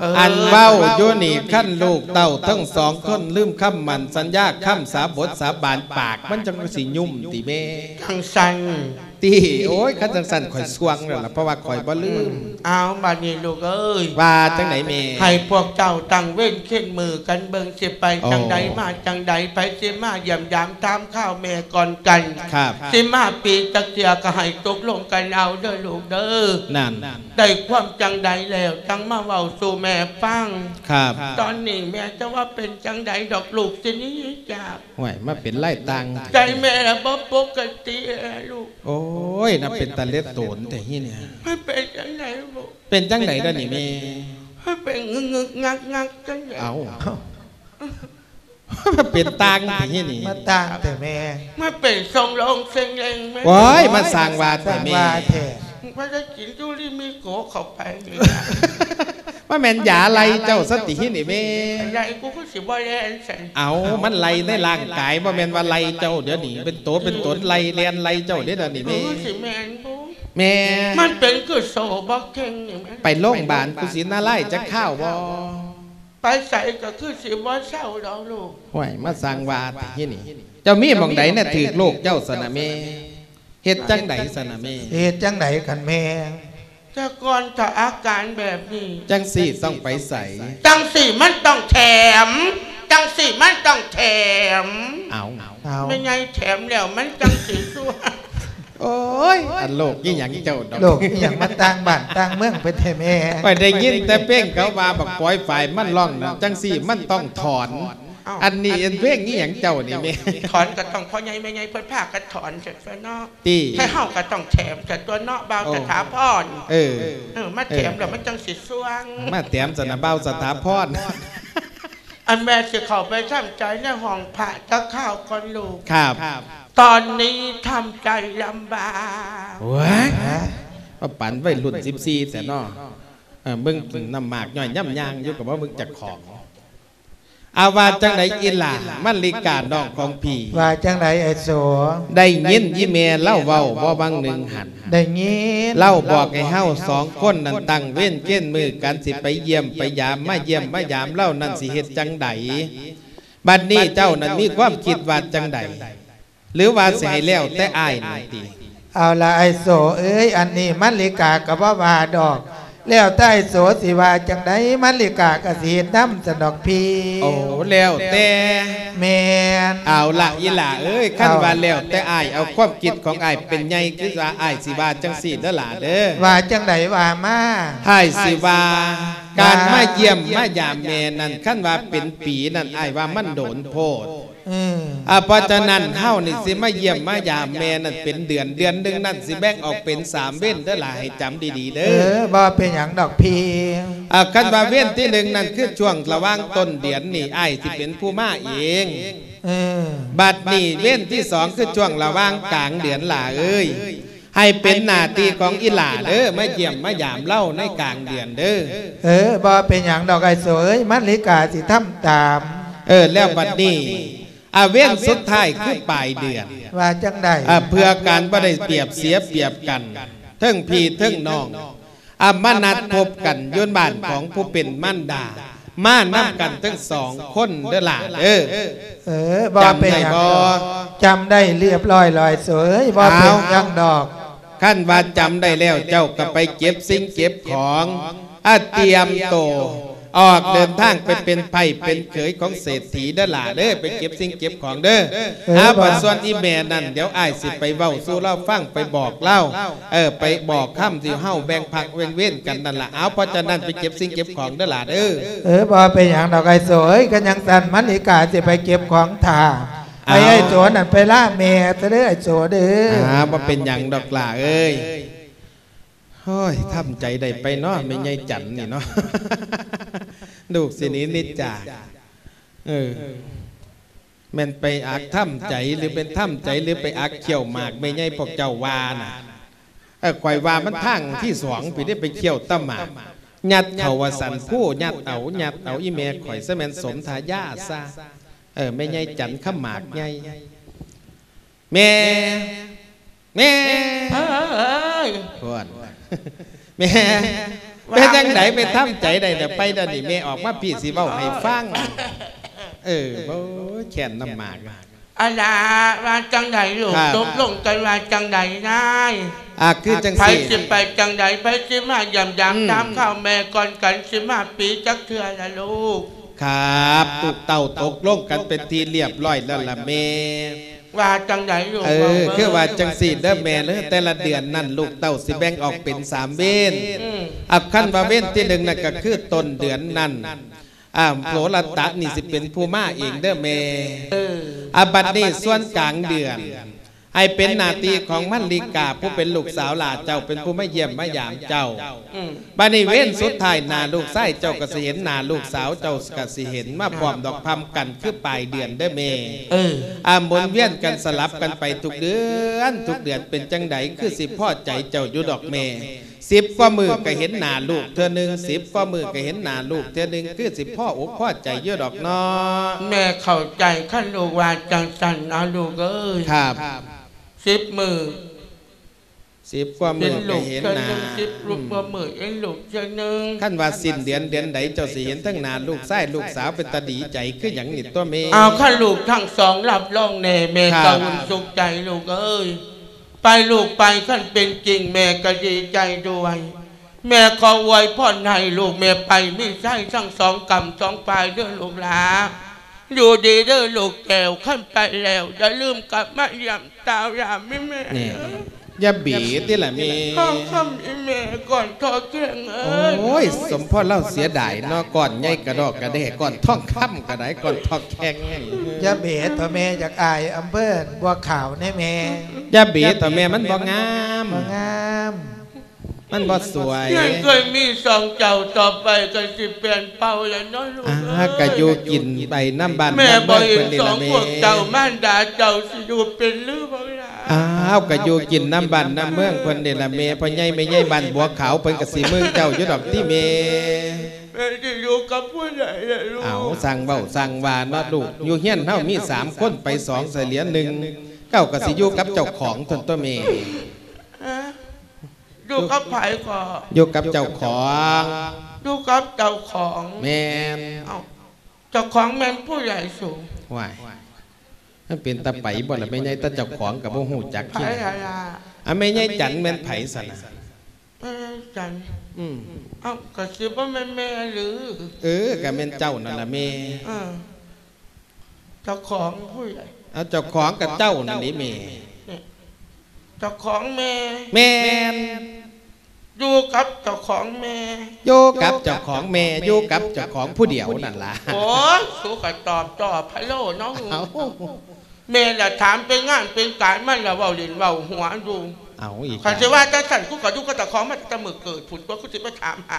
เอออัอันเว้าอยู่นี่ขั้นลูกเต้าทั้งสองคนลืมคำมันสัญญาคำสาบทสาบานปาก มันจังสิยุ่มติแม่ทางสัน ตีโอ้ยคันจังสันข่อยสวงแล้วล่ะเพราะว่าข่อยบ่ลืมเอาบาดนี้ลูกเอ้ยว่าจังไหนแม่ให้พวกเจ้าตั้งเว้นเข่นมือกันเบิงสิไปอ๋อจังใดมาจังใดไปสิมาเยี่ยมยามตามข้าวแม่ก่อนกันครับสิมาปีตะเกียก็ให้ตกลงกันเอาเด้อลูกเด้อนั่นได้ความจังใดแล้วจังมาเว้าสู่แม่ฟังครับ ตอนนี้แม่จะว่าเป็นจังใดดอกลูกสิหนี้จากห่วยมาเป็นไล่ตังใจแม่ละบ่ปกติลูกโอ้ยน่าเป็นตาเล็ดโตนแต่ฮีเนี่ยไม่เป็นจังใดลูกเป็นจังไหนด้านนี่แม่ไม่เป็นงึกงึกงักงักจังใดเอามาเป็นตังแต่ฮีนี่มาต่างแต่แม่ไม่เป็นทรงลงเซ็งเลงแม่ว้ายมาสร้างวาสแต่ร้างแม่ว่าแท้ว่าจะกินจุลีมีโกเข้าไปนี่ ว่าแม่นยาไรเจ้าสติฮีนี่แม่อะไรกูก็สิบ่แล่นใส่เอามันไล่ในร่างกายว่าแม่นว่าไล่เจ้าเดี๋ยวนี้เป็นตัวเป็นตนไล่เลียนไล่เจ้าเดี๋ยวนี้กูแม่ก็สิแม่นบูแม่ มันเป็นคือโซบ่เก่งนี่แม่ไปโรงพยาบาลกุศินาไล่จะข้าวบ่ไปใส่ก็คือสิบ่เศร้าดอกลูกห่วยมาสร้างวาแต่ฮีนี่ เจ้ามีหมองใดน่ะถือโลกเจ้าสนะแม่เฮ็ดจังใดสนะแม่เหตุจังไหนกันแม่ แต่ก่อนถ้าอาการแบบนี้ จังสี่ต้องไปใส่จังสี่มันต้องแถม จังสี่มันต้องแถมเอาเอาไม่ไงแถมแล้วมันจังสีสัวโอ้ยอันโลกยี่หยังเจ้าดอกโลกอหย่างมาต่างบ้านต่างเมืองเป็นแท้แม่ไปได้ยินแต่เป้งเขาว่าบักปล่อยฝ่ายมันร้องนะจังสี่มันต้องถอน อันนี้อันเป้งนี่หยังเจ้านี่แม่ถอนก็ต้องพ่อใหญ่แม่ใหญ่เพิ่นพากันถอนเสร็จแล้วเนาะตีให้เฮาก็ต้องแถมแต่ตัวเนาะเบาสถาพรเออเออมาแถมแล้วมันจังสิสวงมาแถมสนะเบ้าสถาพรอันแม่สิเข้าไปทำใจในห้องพระตะข้าวก่อนลูกครับตอนนี้ทำใจลำบากว้ายฮะว่าปันไว้รุ่น14แต่นอเออมึงกินน้ำหมากย่อยย่ำยางอยู่กับว่ามึงจักของ อาวาจังไดอีหลามันลิกาน้องของพี่ ว่าจังไหนไอ้โสได้ยินยี่เมเล่าเว้าบ่บางหนึ่งหันได้ยินเล่าบอกให้เฮาสองคนนั่นตั้งเว้นเก้นมือกันสิไปเยี่ยมไปยามมาเยี่ยมมายามเล่านั่นสิเฮ็ดจังใดบัดนี้เจ้านั้นมีความคิดว่าจังใดหรือว่าสิให้แล้วแต่อ้ายนั่นติเอาละไอ้โสเอ้ยอันนี้มันลิกากับว่าว่าดอก แล้วใต้โสสิว่าจังไดมันลิกากะสิเฮ็ดน้ำสนอกพี่โอ้แล้วแต่แม่นเอาละอีหล่าเอ้ยขั้นว่าแล้วแต่อ้ายเอาความคิดของอ้ายเป็นใหญ่คือว่าอ้ายสิว่าจังซี่เด้อล่ะเด้อว่าจังไดว่ามาให้สิว่าการมาเยี่ยมมายามแม่นั่นขั้นว่าเป็นปีนั่นอ้ายว่ามันโดนโพดเอออ่าเพราะฉะนั้นเฮานี่สิมาเยี่ยมมายามแม่นั่นเป็นเดือนเดือนหนึงนั่นสิแบ่งออกเป็นสามเว้นเด้อล่ะให้จำดีๆเอเด้ออบ่เป็นหยังดอกพี่อ่าคันว่าเว้นที่หนึ่งนั่นคือช่วงระหว่างต้นเดือนนี่อ้ายสิเป็นผู้มาเอง เออบัดนี้เว้นที่สองคือช่วงระหว่างกลางเดือนหล่าเอ้ยให้เป็นหน้าที่ของอีหล่าเด้อมาเยี่ยมมายามเล่าในกลางเดือนเด้อเออบ่เป็นหยังดอกไอ้โสเอ้ยมันลิกาสิทำตาม เออแล้วบัดนี้ อาเว้นสุดท้ายคือปลายเดือนว่าจังไดอ่าเพื่อการบ่ได้เปรียบเสียเปรียบกันเทั้งพี่เทั้งน้องอามานัดพบกันอยุ่นบ้านของผู้เป็นมั่นดามานํกันทั้งสองคนเด้อล่ะเด้อเออบ่เป็นหยังจำได้บ่จำได้เรียบร้อยลอยโสเอ้ยบ่เป็นหยังดอกขั้นว่าจำได้แล้วเจ้าก็ไปเก็บสิ่งเก็บของอาเตรียมโตว ออกเดินทางไปเป็นไผ่เป็นเขยของเศรษฐีเด้อล่ะเด้อไปเก็บสิ่งเก็บของเด้อเอออาบัดบ่ส่วนอีแม่นั่นเดี๋ยวอ้ายสิไปเว้าสู่เล่าฟังไปบอกเล่าเออไปบอกคำที่เฮาแบ่งพักเว้นเว้นกันนั่นล่ะเอาเพราะฉะนั้นไปเก็บสิ่งเก็บของเด้อล่ะเด้อเออบ่เป็นหยังดอกไอ้โสเอ้ยกันยังสันมันลิกาสิไปเก็บของถ่าไอ้เอาไอ้โสนั่นไปล่าแม่ซะเด้อไอ้โสเด้ออ่าบ่เป็นหยังดอกล่ะเอ้ย โอ้ยทำใจได้ไปเนาะไม่ใหญ่จันนี่เนาะลูกสิหนี้นิจจาเออแม่นไปอักถ้ำใจหรือเป็นถ้ำใจหรือไปอักเขี่ยวหมากไม่ใหญ่พวกเจ้าวาน่ะเออข่อยว่ามันทางที่สองไปได้ไปเขี่ยวตะหมากยัดเขาวาสันผู้ยัดเอายัดเอาอีแม่ข่อยซะแม่นสมทายาซะเออไม่ใหญ่จันขมากใหญ่แม่แม่เอ้ยพวน แม่เป็นจังไดไปทำใจได้เดี๋ยวไปเดี๋ยวนี้แม่ออกมาพี่สิเว้าให้ฟังเออโอ้ยแขนน้ำหมากอาลาว่าจังใดลูกครับตกลงกันว่าจังใดนายอะคือจังไปสี่สิไปจังใดไปสิมายำอืมยำตามข้าวแม่ก่อนกันสิมาปีจักเทือละลูก ครับลูกเต่าตกลงกันเป็นทีเรียบร้อยแล้วล่ะแม่ ว่าจังใดลูกเออคือว่าจังสี่เด้อแม่เลยแต่ละเดือนนั่นลูกเต่าสิแบ่งออกเป็นสามเว้นอืมอับขั้นว่าเว้นที่หนึ่งนั่นก็คือต้นเดือนนั่นอ่าโผลตะนี่สิเป็นผู้มาเองเด้อแม่เอออาบัดนี้ส่วนกลางเดือน ให้เป็นหนาทีของมันลิกาผู้เป็นลูกสาวหลาเจ้าเป็นผู้มาเยี่ยมมายามเจ้าอืมบัดนี้เว้นสุดท้ายหนาลูกไส้เจ้าก็สิเห็นหนาลูกสาวเจ้าก็สิเห็นมาพร้อมดอกพํกันคือปลายเดือนเด้อแม่เอออามบนเวียนกันสลับกันไปทุกเดือนทุกเดือนเป็นจังไดคือสิพ่อใจเจ้าอยู่ดอกแม่สิบก็มือก็เห็นหน้าลูกเธอหนึ่งสิบก็มือก็เห็นหน้าลูกเธอหนึ่งคือสิพ่ออกพ่อใจอยู่ดอกเนาะแม่เข้าใจขั้นลูกว่าจังสันนะลูกเอ้ยครับ สิบมือสิบก็มืเป็นอก็ลูกเห็นเจ้าหน้าหนึ่งสิบลูกกว่ามือเอ็นลูกเจ้าหนึ่งขั้นว่าสิ้นเดือนเดือนใดเจ้าสิเห็นทั้งหน้าลูกไส้ลูกสาวเป็นตาดีใจคืออย่างนี้ตัวแม่เอาข้าลูกทั้งสองรับรองแน่แม่ครักบวุนสุขใจลูกเอ้ยไปลูกไปขั้นเป็นจริงแม่ก็ดีใจด้วย แม่ขอไว้พ่อให้ลูกแม่ไปไม่ใช่ทั้งสองกำสองปลายเด้อลูกหลา อยู่ดีเด้อลูกแก้วขั้นไปแล้วอย่าลืมกลับมาเยี่ยมตายามไม่แม่นี่อย่าบีที่ละแม่ข้องคำอีแม่ก่อนทอเกียงเอ้ยโอ้ยสมพ่อเล่าเสียดายเนาะก่อนใหญ่กระดอกกระเดะก่อนท่องค่ำกระไดก่อนทองแข็งอยาเบตัวแม่จากอายอำเภอบัวขาวแน่แม่อย่าบีต่อแม่มันบ่งามบ่งาม มันบ่สวยยังเคยมีสองเจ้าต่อไปก็สิเปลี่ยนเป่าแล้วเน้อยลูกอ่าเอ้ยก็อยู่กินไปน้ำบ้านแม่น้ำบอเมืองเห็เพิ่นนนี่สอละงแม่พวกเจ้าม่านดาเจ้าสิอยู่เป็นหรือเปล่าล่ะอ้าวก็อยู่กินน้ำบ้านน้ำเมืองเพิ่นนี่ละแม่พ่อใหญ่แม่ใหญ่บ้านบัวขาวเพิ่นก็สิเมืองเจ้าอยู่ดอกที่แม่แม่จะอยู่กับผู้ใหญ่ล่ะลูกเอาสั่งเว้าสั่งว่าเนาะลูกอยู่เฮียนเฮามีสามคนไปสองเสลียหนึ่งเก้าก็สิอยู่กับเจ้าของทนตัวแม่ฮะ อยู่กับไผก่อนอยู่กับเจ้าของอยู่กับเจ้าของแม่นเอ้าเจ้าของแม่นผู้ใหญ่สูงว้ายมันเป็นตาไปบ่ล่ะแม่ใหญ่ตาเจ้าของก็บ่ฮู้จักไผที่อะไรอะแม่ใหญ่จันแม่นไผซะนะเอ้ยจันอืมเอ้าก็สิว่าแม่นแม่หรือ เออก็แม่นเจ้านั่นล่ะแม่เออเจ้าของผู้ใหญ่เอาเจ้าของกับเจ้านั่นนี่แม่เจ้าของแม่แม่น อยู่กับเจ้าของแม่อยู่กับเจ้าของแม่อยู่กับเจ้าของผู้เดียวนั่นล่ะโอ้ยสูก็ตอบตอบพะโลน้องเอาแม่ละถามเป็นงานเป็นการมันละเว้าเล่นเว้าหัวอยู่ เอาอีกคันสิว่าจะสั่นกูก็อยู่กับเจ้าของมันจะมือเกิดผุนตัวกูสิไปถามหา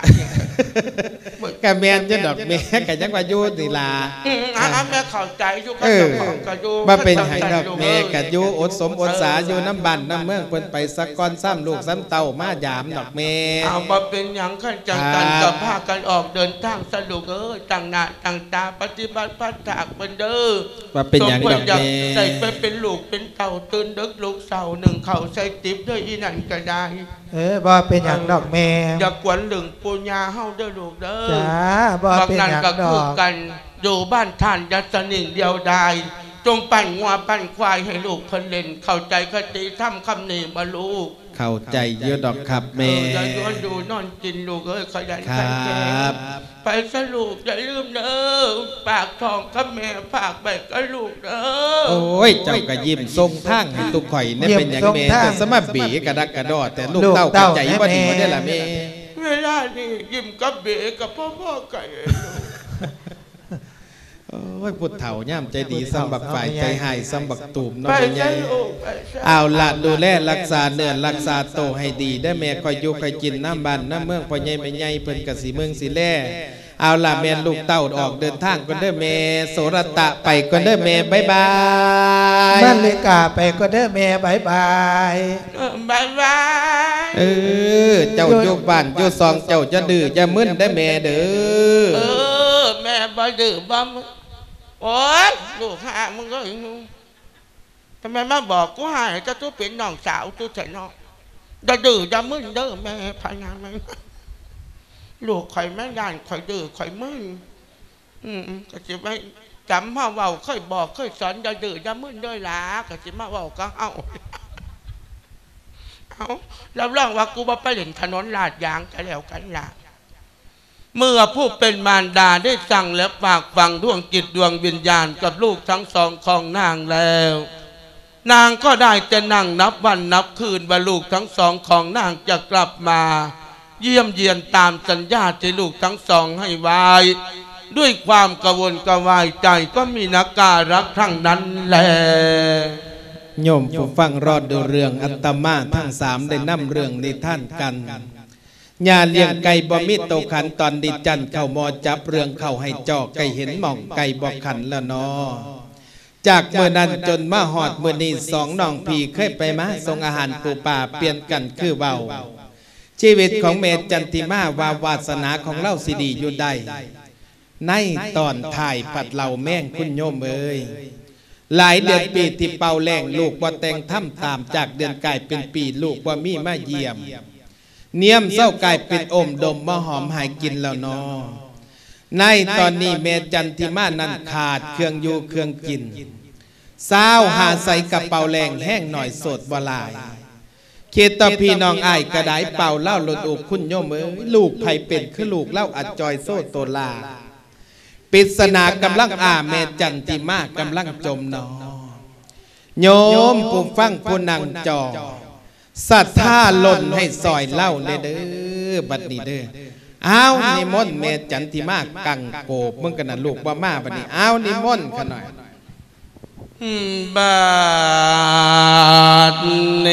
ก็แม่นจะดอกแม่ก็ยังว่าอยู่นี่ล่ะอืมอะอะแม่เข้าใจอยู่กับเออเจ้าของก็อยู่ว่าเป็นไห้ดอกลูแม่เยก็อยู่อดสมอดสาอยู่น้ำบ้านน้ำเมืองเพิ่นไปสักก้อนซ้ำลูกซ้ำเต้ามายามดอกแม่เอามาเป็นหยังขั้นจังกันครักับพากันออกเดินทางสนุกเอ้ยต่างหน้าต่างตาปฏิบัติพัฒนาเป็นเด้อว่าเป็นหยังสมควดรอกอยากแม่ใส่ไปเป็นลูกเป็นเต่าตื่นดึกลูกเสาหนึ่งเข่าใส่ติ๊บด้วยอีนั่นก็ได้ เออบ่เป็นอย่างดอกแม่อย่ากวนหลึงปุญญาเฮาเด้อลูกเด้อจ้าบ่เป็นนั้นหยังก็ดคือกกันอยู่บ้านท่านยัสนิงเดียวดายจงปั่นงัวปั่นควายให้ลูกเพิ่นเล่น เข้าใจคติทำคำนี้มาลูก เข้าใจอยู่ดอกครับแม่เอออย่าย้อนดูนอนกินลูกเอ้ยขยันคขันรแข็ังบไปสรุปอย่าลืมเด้อปากทองกับแม่ปากแบกกับลูกเด้อโอ้ยเจ้าก็ยิ้มทรงทางให้ตุกข่อยเนี่ยเป็นอย่างแม่แต่สมาบีกระดักกระดอแต่ลูกเต้าก็ใจบ่ดีบ่ได้ล่ะแม่เวลานี่ยิ้มกับเบกับพ่อพ่อไก่ โอ้ยพุทธเฒ่าย่ามใจดีซ้ำบักฝ่ายใจหายซ้ำบักตูมเน้องไปแม่ใหสญ่รุปไปสรุปเอาละดูแลรักษาเนื้อรักษาโตวให้ดี ได้แม่คอยอยู่คอยกินน้ำบ้านน้ำเมืองพ่อใหญ่แม่ใหญ่เพิ่นกสิเมืองสิแลเอาล่ะแม่นลูกเต้าออกเดินทางกันเด้อแม่โสรตะไปกันเด้อแม่บ๊ายบายบ้านเลกาไปก็เด้อแม่บายบายเออบายบายเออเจ้าอยู่บ้านอยู่ซองเจ้าจะดื้อจะมึนได้อแม่เด้เอออแม่บ่ดื้อบ่มึง โอ๊ยลูกหามึงก็อีกนูทำไมมาบอกกูหายจะตู้เป็นน้องสาวตู้ใส่น้องอย่าดื้ออย่ามึนเด้อแม่พายามแม่ลูกข่อยแม่ยานข่อยดื้อข่อยมึนอืมก็สิไม่จำมาเว้าเคยบอกเคยสอนอย่าดื้ออย่ามึนด้วยล่ะก็สิมาเว้าก็เอาเอารับรองว่ากูบ่ไปเล่นถนนลาดยางกันแล้วกันล่ะ เมื่อผู้เป็นมารดาได้สั่งและฝากฝังดวงจิตดวงวิญญาณกับลูกทั้งสองของนางแล้ว นางก็ได้จะนั่งนับวันนับคืนว่าลูกทั้งสองของนางจะกลับมา เยี่ยมเยียนตามสัญญาที่ลูกทั้งสองให้ไว้ ด้วยความกระวนกระวายใจก็มีนักการักครั้งนั้นแหละโยมผู้ฟังรอดดูเรื่องอัตมาทั้งสามได้นำเรื่องในท่านกัน ยาเลี้ยงไก่บ่มีโตขันตอนดิจันเข้ามอจับเรื่องเข้าให้จอกไก่เห็นหม่องไก่บ่ขันละนอจากเมื่อนั้นจนมาหอดเมื่อนี้สองน้องพี่เคยไปมาส่งอาหารปูป่าเปลี่ยนกันคือเบาชีวิตของเมจันติมาวาวาสนาของเล่าสิดีอยู่ได้ในตอนถ่ายผัดเหล่าแม่งคุณโยมเอ้ยหลายเดือนปีที่เป่าแรงลูกว่าแต่งถ้ำตามจากเดือนกายเป็นปีลูกว่ามีมาเยี่ยม เนียมเศร้ากายเป็นอมดมมาหอมหายกินแล้วนอในตอนนี้เมจันทิมานั้นขาดเครื่องอยู่เครื่องกินสาหาใส่กระเป๋าแรงแห้งหน่อยสดบลายเขตต่อพี่น้องอ้ายกระไดเป่าเล่าหลดอกคุณโยมเอ้ยลูกไผ่เป็นคือลูกเล่าอัดจอยโซโตลาปริศนากำลังอาแม่จันติมากำลังจมนอโยมผู้ฟังผู้นังจอ สัทธาล่นให้ซอยเล่าเลยเด้อบัดนี้เด้ออ้าวนิมนต์เมจันติมากังโกบมึงกันน่ะลูกว่ามาบัดนี้อ้าวนิมนต์ขนหน่อยบาดนเน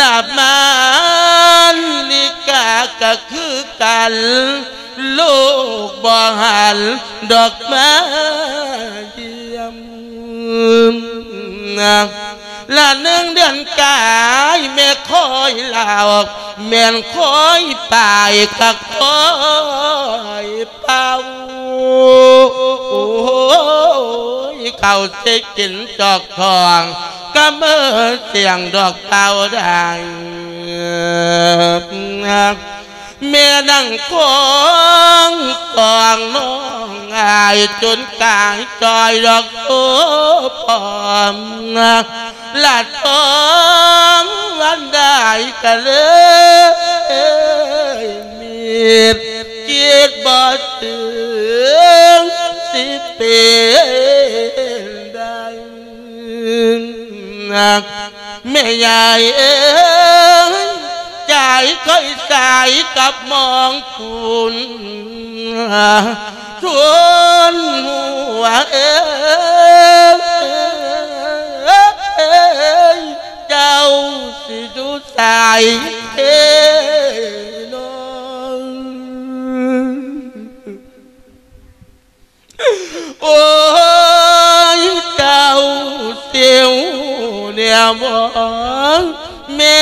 ลับมันลิกาก็คือกันลูกบ่หันดอกไม้เยี่ยมละหนึ่งเดือนกายแม่คอยลาวแม่นคอยตายกักคอยเป่าโอ้ยเขาสิกินจอกทอง ก็เมื่อเสียงดอกเต่าดังเมียนั่งคงกองน้องอายจนกายจอยดอกโอปอมลาดทองวันได้กันเลยมีดเกียดบอดถึงสิเป็นได้ แม่ยายเอ้ยใจค่อยสายกับมองคุณทวนหัวเอ้ยเจ้าสิดูสายเอ้น้องโอ้ยเจ้า เสียวเนี่ยมองแม่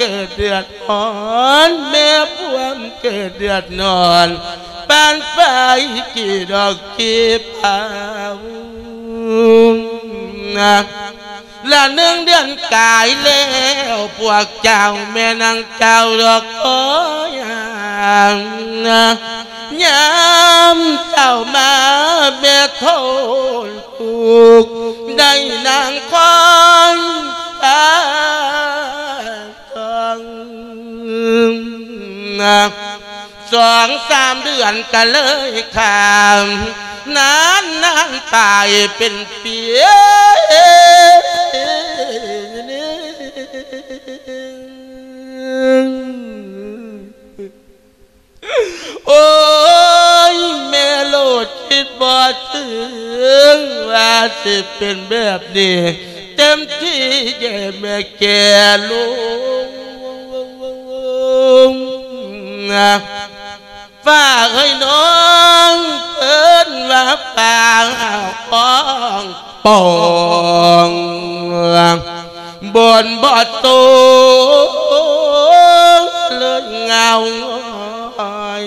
กิดเดือดร้อน แม่พวงเกิดเดือดนอนปานไปกี่ดอกกี่เผานะ ละหนึ่งเดือนกายแล้วพวกเจ้าแม่นางเจ้าดอกโอ้ยนะยามเจ้ามาแม่โทษถูกได้นางคอยตาทองสองสามเดือนก็เลยขามนานนานตายเป็นเปีย โอ้ยแม่โลดคิดบ่ถึงว่าสิเป็นแบบนี้เต็มที่แย่แม่แก่ลุงนะฝากให้น้องเพิ่นว่าปางปองปองบนบ่อง buồn bỏ tố, lớn ngào ngòi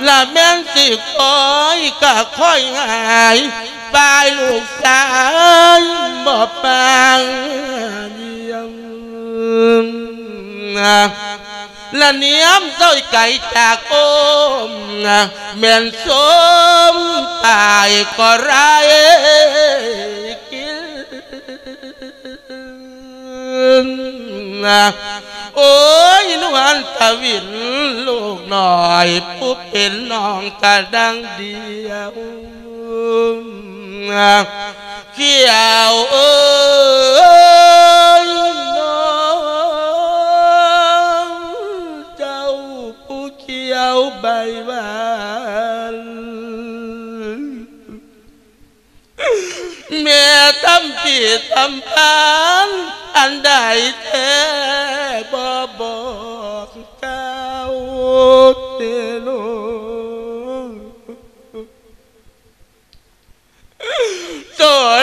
là men chỉ khói cả khói ngài, vai lục xa mở bang là niếm rồi cày trà ôm miền sông tài có ra โอมนะแม่นสมตายก็ไรกินนะโอ้ยนวลตะวินลูกหน่อยผู้เป็นน้องกระดังเดียวเขี้ยวเอ้ยน้องเจ้าผู้เขียวใบหวานแม่ทำผิดทำพาน อันใดแท้บ่บอกเจ้าเตโลโส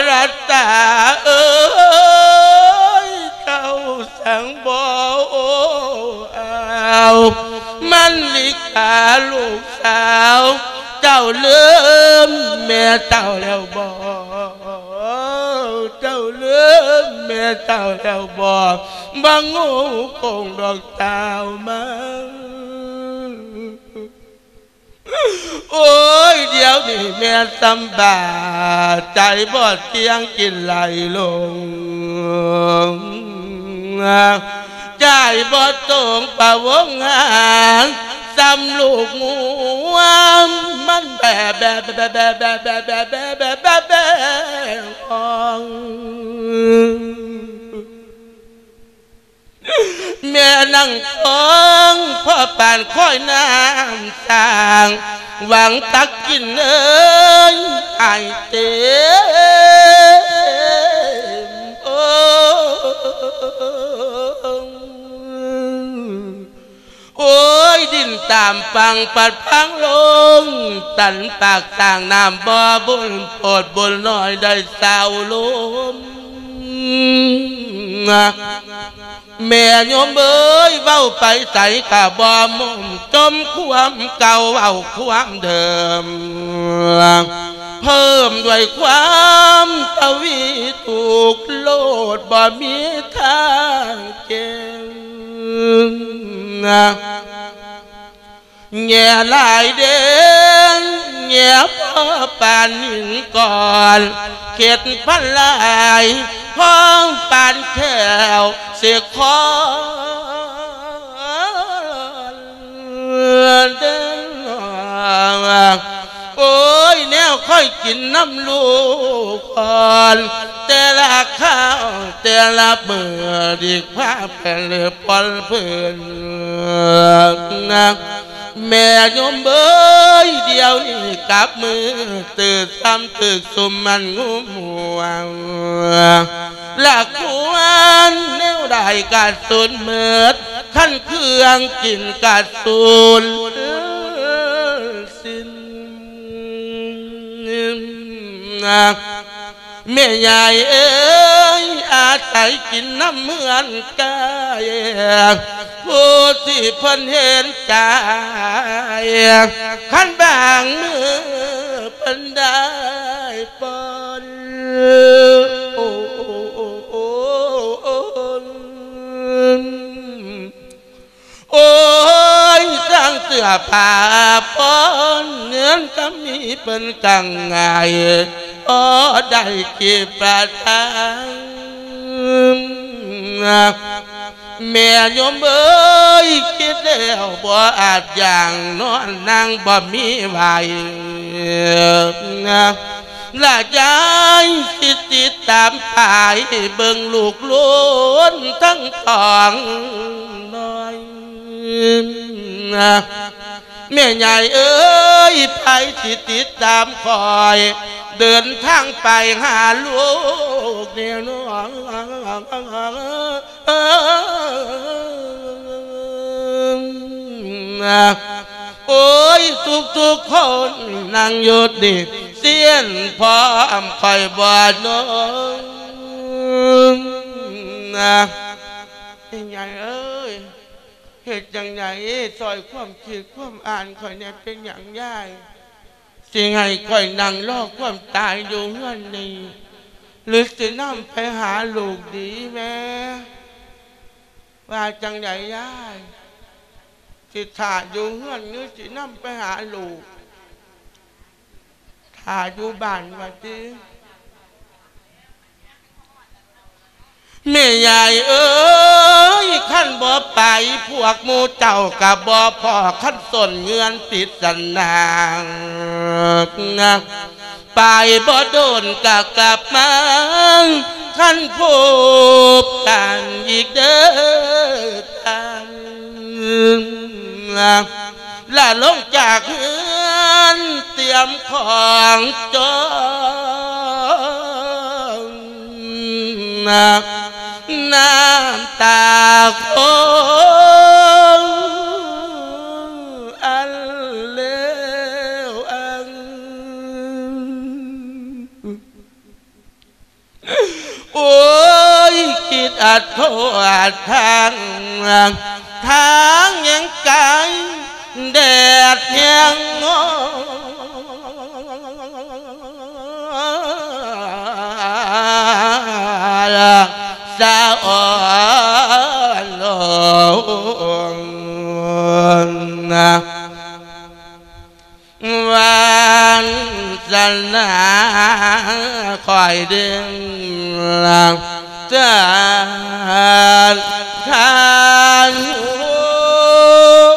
รัตตาเอ้ยเขาสั่งบ่โอ้เอามันลิกาลูกสาว เจ้าเลื่อมแม่เจ้าแล้วบ่เจ้าเลื่อม แม่เจ้าแล้วบอกบางงูคงดอกเต้ามาโอ้ยเดี๋ยวนี้แม่สำบาใจบอดเทียงกินไหลลง ใจบอดตรงประวงหางซ้ำลูกงูมันแบบแบบแบบแบบแบบแบบแบบแบบแบบแบบของแม่นั่งท้องพ่อป่านค่อยน้ำสางหวังตักกินเอ้ยไอเต็มโอ้ โอ้ยดินตามฟังปัดพังลง ตันปากต่างน้ำบ่อบุญโปรดบุญน้อยได้สาวลมแม่โยมเอ้ยเว้าไปใส่กะบ่มุมจมความเก่าเว้าความเดิม เพิ่มด้วยความทวีถูกโลดบ่มีทางเก่ง nhẹ lại đến, nhẹ bàn những còn kiệt phát lại không bàn theo sẽ khó đến. หินก่อนเข็ดพันลายแนโอ้ยแนวค่อยกินน้ำลูกก่อนแต่ละข้าวแต่ละเมื่อดีกว่าเป็นเลือปอนเพื่อนนะแม่ยมเบยเดียวนี่กับมือตื่นซ้ำตึกสมมันงูมัวหลักควรแนวใดกัดสุนเมิดขั้นเครื่องกินกัดสุน แม่ใหญ่เอ้ยอาศัยกินน้ำเหมือนกันผู้ที่เพิ่นเห็นใจขันบางมือเพิ่นได้ปนโอ้โอ้โอ้โอ้ อ้โอ้ยสร้างเสื้อผ้าปนเงินก็มีเป็นกังไงโอ้ได้กี่ประทังแม่ยมเอ้ยคิดแล้วบ่อาจอย่างนอนนั่งบ่มีไหวละยายสิติดตามภายเบิ่งลูกล้นทั้งสองน้อย แม่ใหญ่เอ้ยไปสิติดตามคอย เดินทางไปหาลูกเนี่ยน้องโอ้ยทุกทุกคนนั่งหยุดดิเสียนพร้อมคอยบอดน้องนะแม่ใหญ่เอ้ย เหตุอย่างไงซอยความคิดความอ่านคอยเนี่ยเป็นอย่างย่ายสิไงคอยนั่งรอความตายอยู่เฮือนนี่หรือสิน้ำไปหาลูกดีแม่ว่าจังไงย่ายสิถ่าอยู่เฮือนหรือสิน้ำไปหาลูกถ่าอยู่บ้านว่าจี แม่ใหญ่เอ้ยขั้นบ่ไปพวกมูเจ้ากับบ่พ่อขั้นสนเงื่อนติดสันนางไปบ่โดนกะกลับมาขั้นพบกันอีกเด้อท่านล่าลงจากเฮือนเตรียมของจองน้ำ ตาคงอันเลวอันโอ้ยคิดอัด โทษทางทางยังไกลงงอสะอ่อนลงนะวันสันนาคอยดึงหลังจานทานน้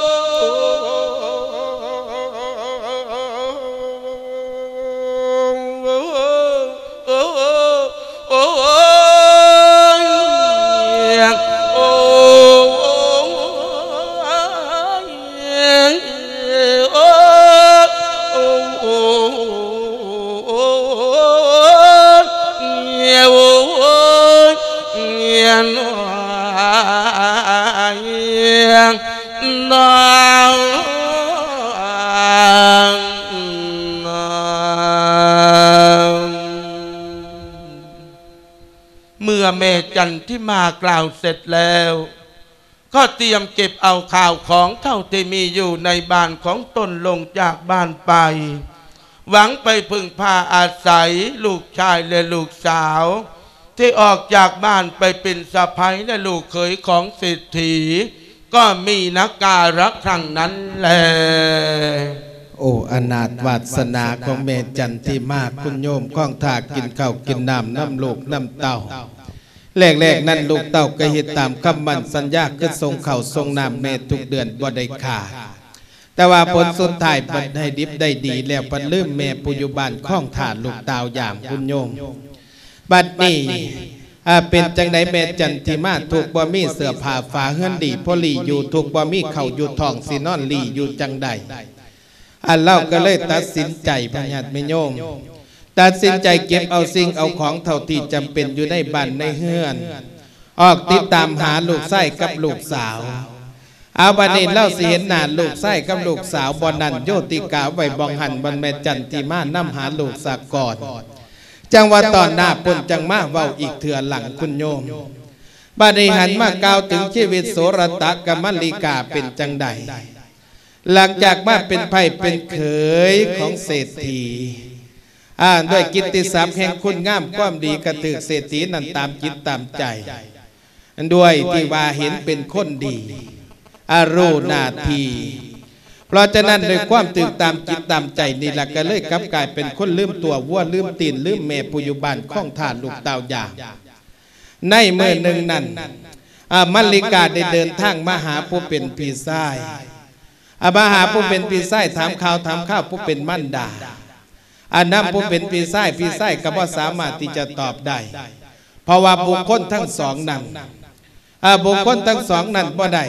ากล่าวเสร็จแล้ว ก็เตรียมเก็บเอาข่าวของเท่าที่มีอยู่ในบ้านของตนลงจากบ้านไป หวังไปพึ่งพาอาศัยลูกชายและลูกสาว ที่ออกจากบ้านไปเป็นสะพ้ยและลูกเขยของเศรษฐี ก็มีนักการักทั้งนั้นแหละโอ้อนาถวาสนาของแม่จันที่มากคุณโยมข้องถากกินข้าวกินน้ำน้ำลูกน้ำเต้า แรกๆนั้นลูกเต้าก็เฮ็ดตามคำมั่นสัญญาคือส่งข้าวส่งน้ำแม่ทุกเดือนบ่ได้ขาดแต่ว่าผลสุดท้ายเปิดให้ดิบได้ดีแล้วปันลืมแม่ปุญญบานข้องถาลูกเต้าอย่างคุณโยม บัดนี้อ่าเป็นจังไดแม่จันทิมาถูกบ่มีเสือผ้าฝาเฮือนดีพอลีอยู่ถูกบ่มีเข้าอยู่ท้องสินอนลีอยู่จังใดอันเล่าก็เลยตัดสินใจพญาติแม่โยม ตัดสินใจเก็บเอาสิ่งเอาของเท่าที่จำเป็นอยู่ในบ้านในเฮือน ออกติดตามหาลูกไส้กับลูกสาว เอาบัดนี้เล่าสิเห็นหนาลูกไส้กับลูกสาวบอนันโยติกาไว้บองหันบอนแม่จันทิมานํหาลูกสากกอนจังว่าตอนหน้าปนจังมาเว้าอีกเถื่อหลังคุณโยมบาดนีหันมากล่าวถึงชีวิตโสรตะกัมลิกาเป็นจังใดหลังจากมาเป็นไผ่เป็นเขยของเศรษฐี อ่านด้วยกิตติศัพท์แห่งคุณงามความดีกระตึกเศรษฐีนั้นตามจิตตามใจ ด้วยที่ว่าเห็นเป็นคนดีอารูนาทีเพราะฉะนั้นโดยความตื่นตามจิตตามใจนี่แหละก็เลยกลับกลายเป็นคนลืมตัววัวลืมตีนลืมแม่ปุยุบานข้องทานลูกเต่าอยางในเมื่อหนึ่งนั้นอ่ามัลลิกาได้เดินทางมาหาผู้เป็นพี่ชายอามาหาผู้เป็นพี่ชายถามข่าวถามข้าวผู้เป็นมั่นดา อันนั้นผู้เป็นพี่ชายพี่ชายก็บ่สามารถที่จะตอบได้ เพราะว่าบุคคลทั้งสองนั้นบุคคลทั้งสองนั้นบ่ได้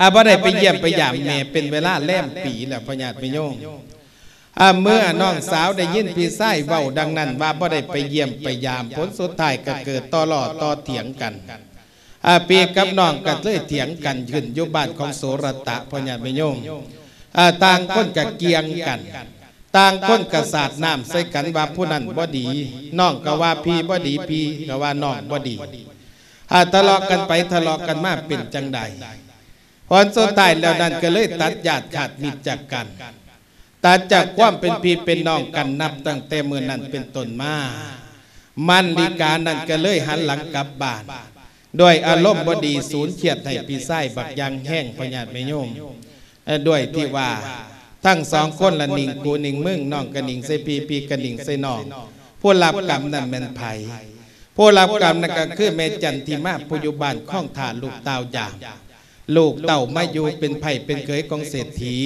อาบ่ได้ไปเยี่ยมไปยามแม่เป็นเวลาแล่มปีแล้วพญาติไปโยงเมื่อน้องสาวได้ยินพี่ไส้เว้าดังนั้น ว่าบ่ได้ไปเยี่ยมไปยามผลสุดท้ายก็เกิดต่อหล่อต่อเถียงกันปีกับน้องก็เลยเถียงกันขึ้นยู่บ้านของโสรตะพญาติไปโยงต่างคนก็เกียงกัน ต่างคนก็สาดน้ำใส่กันว่าผู้นั้นบ่ดีน้องก็ว่าพี่บ่ดีพี่ก็ว่าน้องบ่ดีอาทะเลาะกันไปทะเลาะกันมาเป็นจังใดพรสุดท้ายแล้วนั้นก็เลยตัดญาติขาดมิตรจากกัน ตัดจากความเป็นพี่เป็นน้องกันนับตั้งแต่เมื่อนั้นเป็นต้นมามันลิกานั้นก็เลยหันหลังกลับบ้านด้วยอารมณ์บดีศูนย์เขียดให้พี่ไส้บักยังแห้งพญาติไม่โยมด้วยที่ว่า ทั้งสองคนละหนิงกูหนิงมึงน้องกระหนิงใส่ปีปีกระหนิงใส่น้องผู้รับกรรมนั้นเป็นไผ่ผู้รับกรรมนั่นก็คือแม่จันทิมาผู้อยู่บ้านข้องฐานลูกเต่าอยางลูกเต่ามาอยู่เป็นไผ่เป็นเคยของเศรษฐี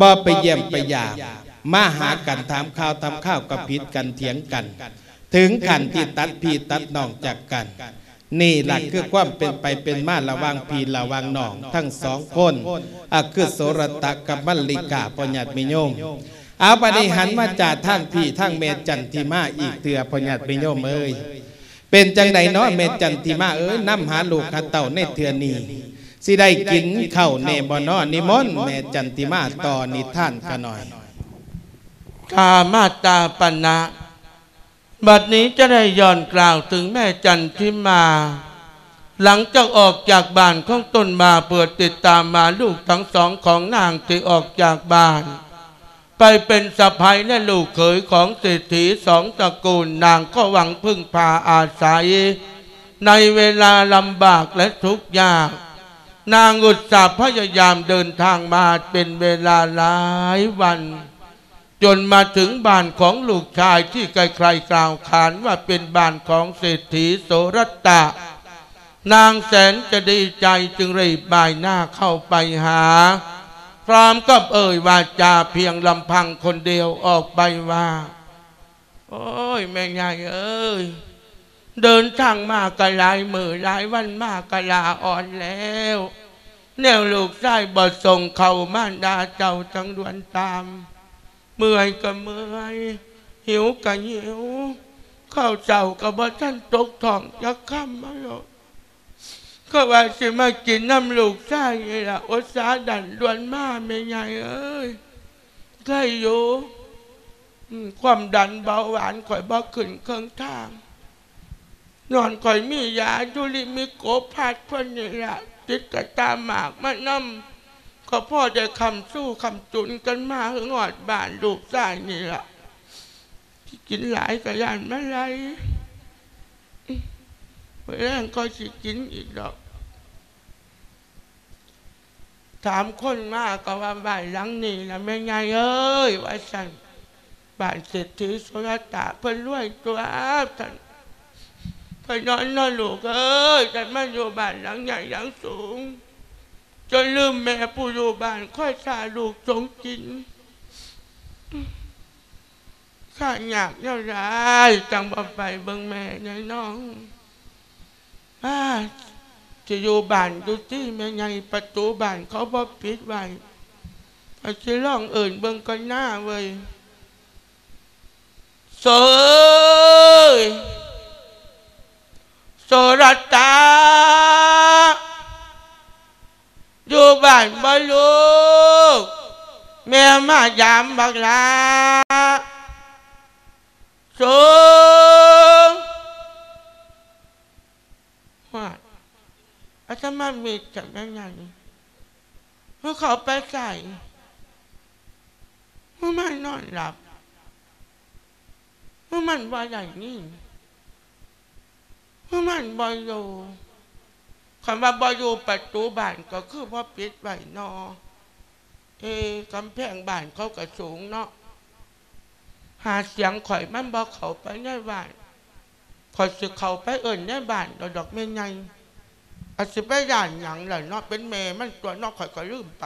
บ่ไปเยี่ยมไปยามมาหากันถามข้าวทำข้าวกับพิษกันเถียงกัน ถึงขันที่ตัดพี่ตัดน้องจากกัน นี่หลักคือความเป็นไปเป็นมาระวางพี่ระวางน้อง ทั้งสองคนอคือโสรตะกับมัลลิกาปญาตมิโยมเอาปฏิหันมาจากทางพี่ทางเมจันทิมาอีกเตือพญาตมิโยมเอ้ยเป็นจังไดเนาะเมจันทิมาเอ้ยนํหาลูกหาเต่าในเทือนีสิได้กินข้าวเนบอนอนิมนต์แม่จันติมาต่อนิท่านกันหน่อย กามาตาปณะ บัดนี้จะได้ย้อนกล่าวถึงแม่จันทิมา หลังจากออกจากบ้านของตนมาเปิดติดตามมาลูกทั้งสองของนางที่ออกจากบ้าน ไปเป็นสะพ้ยและลูกเขยของเศรษฐีสองตระกูลนางก็หวังพึ่งพาอาศัย ในเวลาลำบากและทุกข์ยาก นางอุตส่าห์พยายามเดินทางมาเป็นเวลาหลายวัน จนมาถึงบ้านของลูกชายที่ใครๆกล่าวขานว่าเป็นบ้านของเศรษฐีโสรัตตะ นางแสนจะดีใจจึงรีบบ่ายหน้าเข้าไปหา พร้อมกับเอ่ยวาจาเพียงลำพังคนเดียวออกไปว่า โอ้ย แม่ใหญ่เอ้ย เดินทางมากะหลายมือหลายวันมากกะลาอ่อนแล้วแนวลูกชายบดส่งเขามานดาเจ้าจังดวนตาม เมื่อยก็เมื่อยหิวก็หิวข้าวเจ้าก็บ่ท่านตกท้องจะค่ำมมาหรอกก็ว่าสิมากินน้ำลูกชายนี่ล่ะอดสาดันดวนมาไม่ใหญ่เอ้ยใกล้อยู่ความดันเบาหวานข่อยบ่ขึ้นเครื่องทาง นอนคอยมียาจุลิมีโกพัดคนนี่แหละติดกระตาหมากมานำ ก็พ่อจะคำสู้คำจุนกันมาหงอดบ้านลูกชายนี่ละที่กินหลายกระยานมาไรเมื่อแรงก็สิกินอีกดอกถามคนมากก็ว่าบ้านหลังนี้นะแม่ไงเอ้ยว่าสั่นบ้านเศรษฐีโสรตะเพิ่นรวยตัวท่านพนอนนอนลูกเอ้ยแต่มาอยู่บ้านหลังใหญ่หลังสูง จนลืมแม่ผู้อยู่บ้านค่อยสาลูกจงกินข้าอยากเน่าร้ายจังบ่ไปเบิ่งแม่ยายน้องอาจะอยู่บ้านดูที่แม่ใหญ่ประตูบ้านเขาบ่ปิดไว้อาจะร้องเอิ่นเบิ่งกันหน้าเว้ยโสยโสรตา อยู่บ้านบ่ลูกแม่มายามบักลาโสว่าอาตมามีจับแม่ใหญ่เมื่อเขาไปใส่เมื่อมันนอนหลับเมื่อมันบ่ใหญ่นี่เมื่อมันบ่อยู่ คำว่าบ่อยู่ประตูบ้านก็คือพ่อปิดไว้นอเอกำแพงบ้านเขาก็สูงเนาะหาเสียงข่อยมันบอกเขาไปในบ้านข่อยสิเขาไปเอิ่นในบ้านดอกดอกเมยไงอาจสิไปย่านหยังล่ะเนาะเป็นแม่มันตัวนอกข่อยก็ลืมไป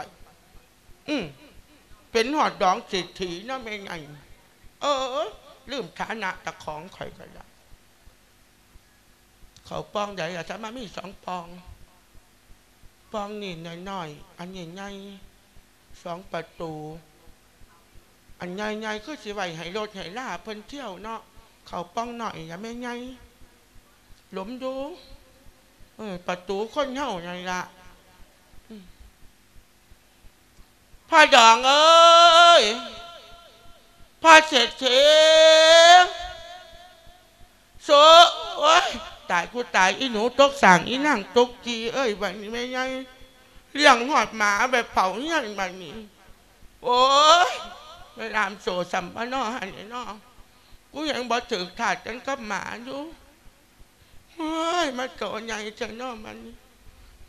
อืมเป็นหอดดองเศรษฐีเนาะเมยไงเออลืมฐานะตะของข่อยก็ได้ เขาปองใหญ่อะจะมามีสองปอง ปองนี่น้อยๆอันใหญ่ๆสองประตู อันใหญ่ๆคือสิไว้ให้รถให้ล่าเพิ่นเที่ยวเนาะเขาป้องหน่อยอย่าไม่ใหญ่หลมดูเออประตูคนเฮาไงล่ะพ่อดองเอ้ยพ่อเสร็จเสียโซโอ้ย ตายกูตายอีหนูตกสั่งอีนั่งตกจีเอ้ยแบบนี้ไม่ใหญ่เลี้ยงหอดหมาแบบเผาเนี่ยแบบนี้ โอ้ยไปรามโซสัมปนอหันนี่นอกูยังบ่ถึกถาดกันกับหมาอยู่เฮ้ยมาโตใหญ่จังนอมัน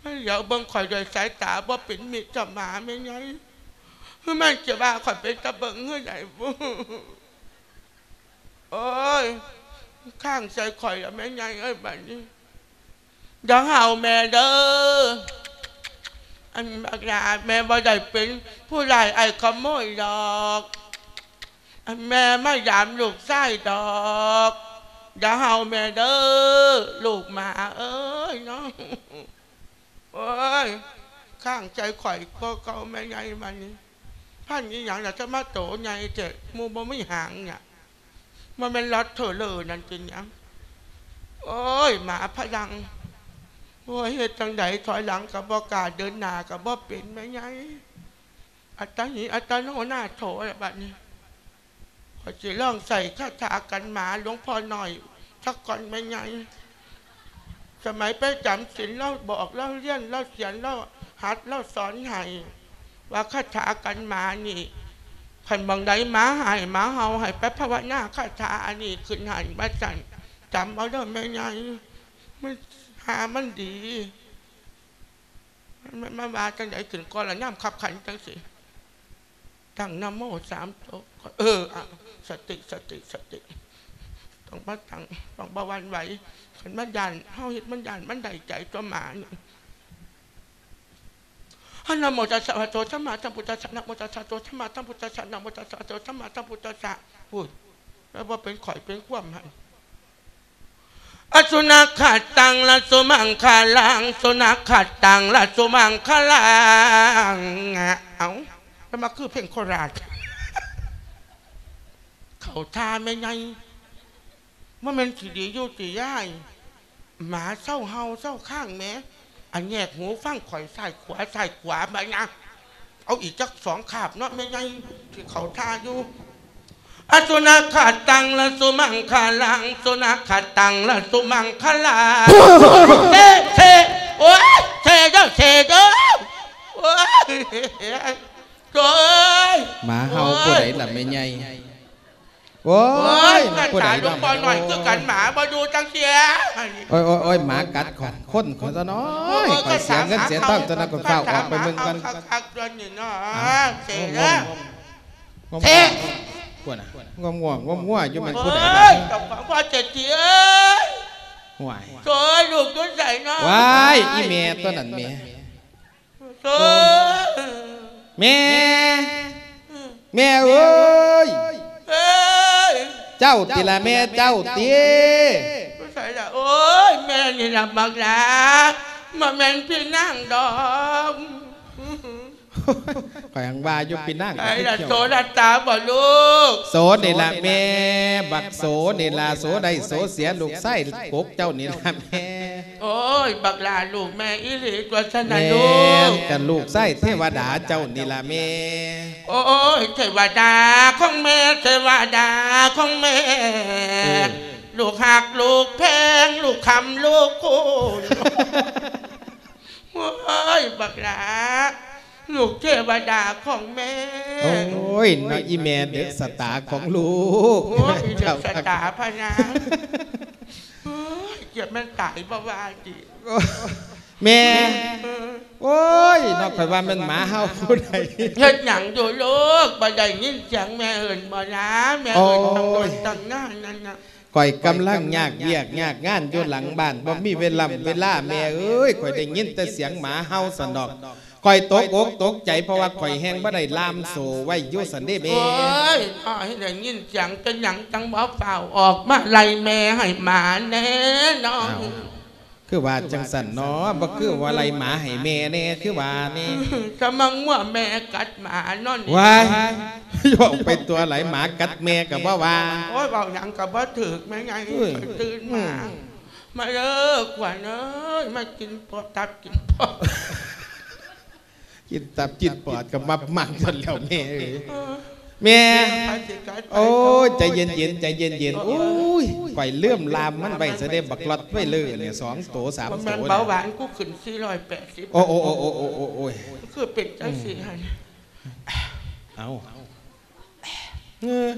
มันเดี๋ยวเบิ่งข่อยโดยสายตาบ่เป็นมิตรกับหมาไม่ไงมันจะว่าข่อยเป็นตะเบิงเฮ้ยไหนบุโอ้ย ข้างใส่ข่อยแล้วแม่ไงเอ้ยบัดนี้อย่าเห่าแม่เด้ออันบักลาแม่บ่ได้เป็นผู้ใดไอ้ขโมยดอกอันแม่ไม่ยามลูกไส้ดอกอย่าเห่าแม่เด้อลูกหมาเอ้ยเนาะโอ้ยข้างใจข่อยก็เก่าแม่ใหญ่มันนี่พันนี้อย่างเราจะมาโตใหญ่เจ็ดมูบ่ไม่ห่างเนี่ย มันเป็นรถเถอเลยนั่นจริงยังโอ้ยหมาพลังโอ้ยเหตุจังใดถอยหลังกับบ่กาเดินหน้ากับบ่เป็นแม่ไงอัตตาหีอัตตาโนหน้าโถอะไรแบบนี้ขอจะลองใส่คาถากันหมาหลวงพ่อหน่อยสักก่อนแม่ไงสมัยไปจำศีลเล่าบอกเล่าเรียนเล่าเขียนเล่าหัดเล่าสอนให้ว่าคาถากันหมานี่ ขันบางใดหมาหายมาเฮาให้ไปภาวนาคาถาอันนี้ขึ้นหายมาจันจำเอาเด้อแม่ไงมันหามันดีมันมาว่าจังไดถึงก่อนละย่ำขับขันจังสิตั้งนโมสามโตเอออะสติสติสติต้องมาตั้งต้องบาวันไหวขันมันยันเฮาเฮ็ดมันยันมันได้ใจตัวหมานี่ ฮันนโมตัสสะภะคะวะโตสัมมาสัมพุทธัสสะนะโมตัสสะโตสัมมาสัมพุทธัสสะนะโมตัสสะโตสัมมาสัมพุทธัสสะพูดแล้วว่าเป็นข่อยเป็นควมหันอสุนัขขัดตังละสุมังคาลังสุนัขขัดตังละสุมังคาลังอะเอาแล้วมาคือเพลงโคราชเขาทาไม่ไงว่ามันสีดีอยู่สีย่ายหมาเศร้าเฮาเศร้าข้างแม้ อันแยกหูฟังข่อยใส่ขวาใส่ขวามานะเอาอีกจักสองขาบเนาะไม่ไงที่เขาทาอยู่อสุนัขขัดตังละสุมังคาลังสุนัขขัดตังละสุมังคาลังเทเทโอ้ยเทเด้อเทเด้อโอ้ยโอ้ย หมาเฮาผู้ใดล่ะแม่ใหญ่ โอ้โอ้ยยกันผู้ใดตายลูล่ะกบอลหน่อยคือกันหมามาดูจังเสีย โอ้ยโอ้ยโอ้ยหมากัดของคนคนซะน้อยข่อยเสียเงินเสียทองจนนั้นก็เข้าออกไปเบิ่งกัน คักๆตัวนี้เนาะเทเด้องมเทๆกวนน่ะงมง่วงงมง่วอยู่มันโอ้ผู้ใดยล่ะต้องฟังพ่อเจ็ดเทียห่วยโอ้ยลูกตัวใส่เนาะว้ายอีแม่ตัวนั้นแม่โอ้ยแม่แม่เอ้ยเอ้ย เจ้าติละแม่เจ้าติไม่ใช่ละโอ้ยแม่นี่ลำบากละมาแม่นพี่นั่งดอกขอยังว่ายู่ปีนั่งไอ้ละโซดาตาบ่ลูก โสนี่ละแม่ บักโสนี่ละโสได้โสเสียลูกไส้กกเจ้านี่ละแม่โอ้ยบักลาลูกแม่อีหลีตัวฉันนะแม่ลูกกันลูกไส้เทวดาเจ้านี่ละแม่ โอ้ยเทวดาของแม่เทวดาของแม่ ลูกหักลูกแพง ลูกคำลูกคูณโอ้ยบักหลาลูกเทวดาของแม่ โอ้ยน้อยอีแม่เด็กสตาร์ของลูกโอ้ยเด็กสตาพะนะโอ้ยเจ็บมันตายบ่ว่าจิ แม่ โอ้ยนอกไปว่ามันหมาเฮาผู้ใดเฮ็ดหยังอยู่ลูกบ่ได้ยินเสียงแม่เอิ้นบ่นะแม่เอิ้นตั้งโดนตั้งนานนั่นน่ะข่อยกำลังยากเวียกยากงานอยู่หลังบ้านบ่มีเวลาเวลาแม่เอ้ยข่อยได้ยินแต่เสียงหมาเฮาสนอกข่อยตกอกตกใจเพราะว่าข่อยแฮงบ่ได้ลามโซไว้อยู่สันเด้แม่โอ้ยพ่อให้ได้ยินเสียงเป็นหยังจังบ่เฝ้าออกมาไล่แม่ให้หมาแน่น้องอ้าว คือว่าจังสันเนาะบ่คือว่าไรหมาให้แม่แน่คือว่านี่กำลังว่าแม่กัดหมานอนว้ายยอกไปตัวไหลหมากัดแม่กับว่าว่าโอ้ยเบาหยังกับว่าถึกแม่ไงอุ้ยตื่นมามาเลิกกว่าเนยมากินปอตับกินปอกินตับกินปอดกับมับมังกันแล้วแม่เอ้ยเออ แม่ไปสิกัดไปโอ้ยใจเย็นเย็นๆใจเย็นเย็นๆโอ้ยไปเลื่อมลามมันไปเสด็จบักลอดไว้เลยเนี่ยสองโตสามมันโตแม่นเนี่ยเบาหวานกูขึ้นสี่ร้อยแปดสิบโอ้โอ้โอ้โอ้โอ้โอ้โอ้ยคือเป็นจังสี่หันเอาเออ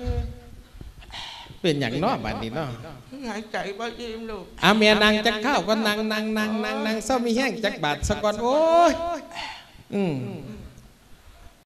เป็นอย่างเนอบัดนี้เนาะหายใจบ่อิ่มลูกอาเมียนางจักข้าวก็นางนางนางนางนางเศร้ามีแห้งจักบาทสะก่อนโอ้ยอืม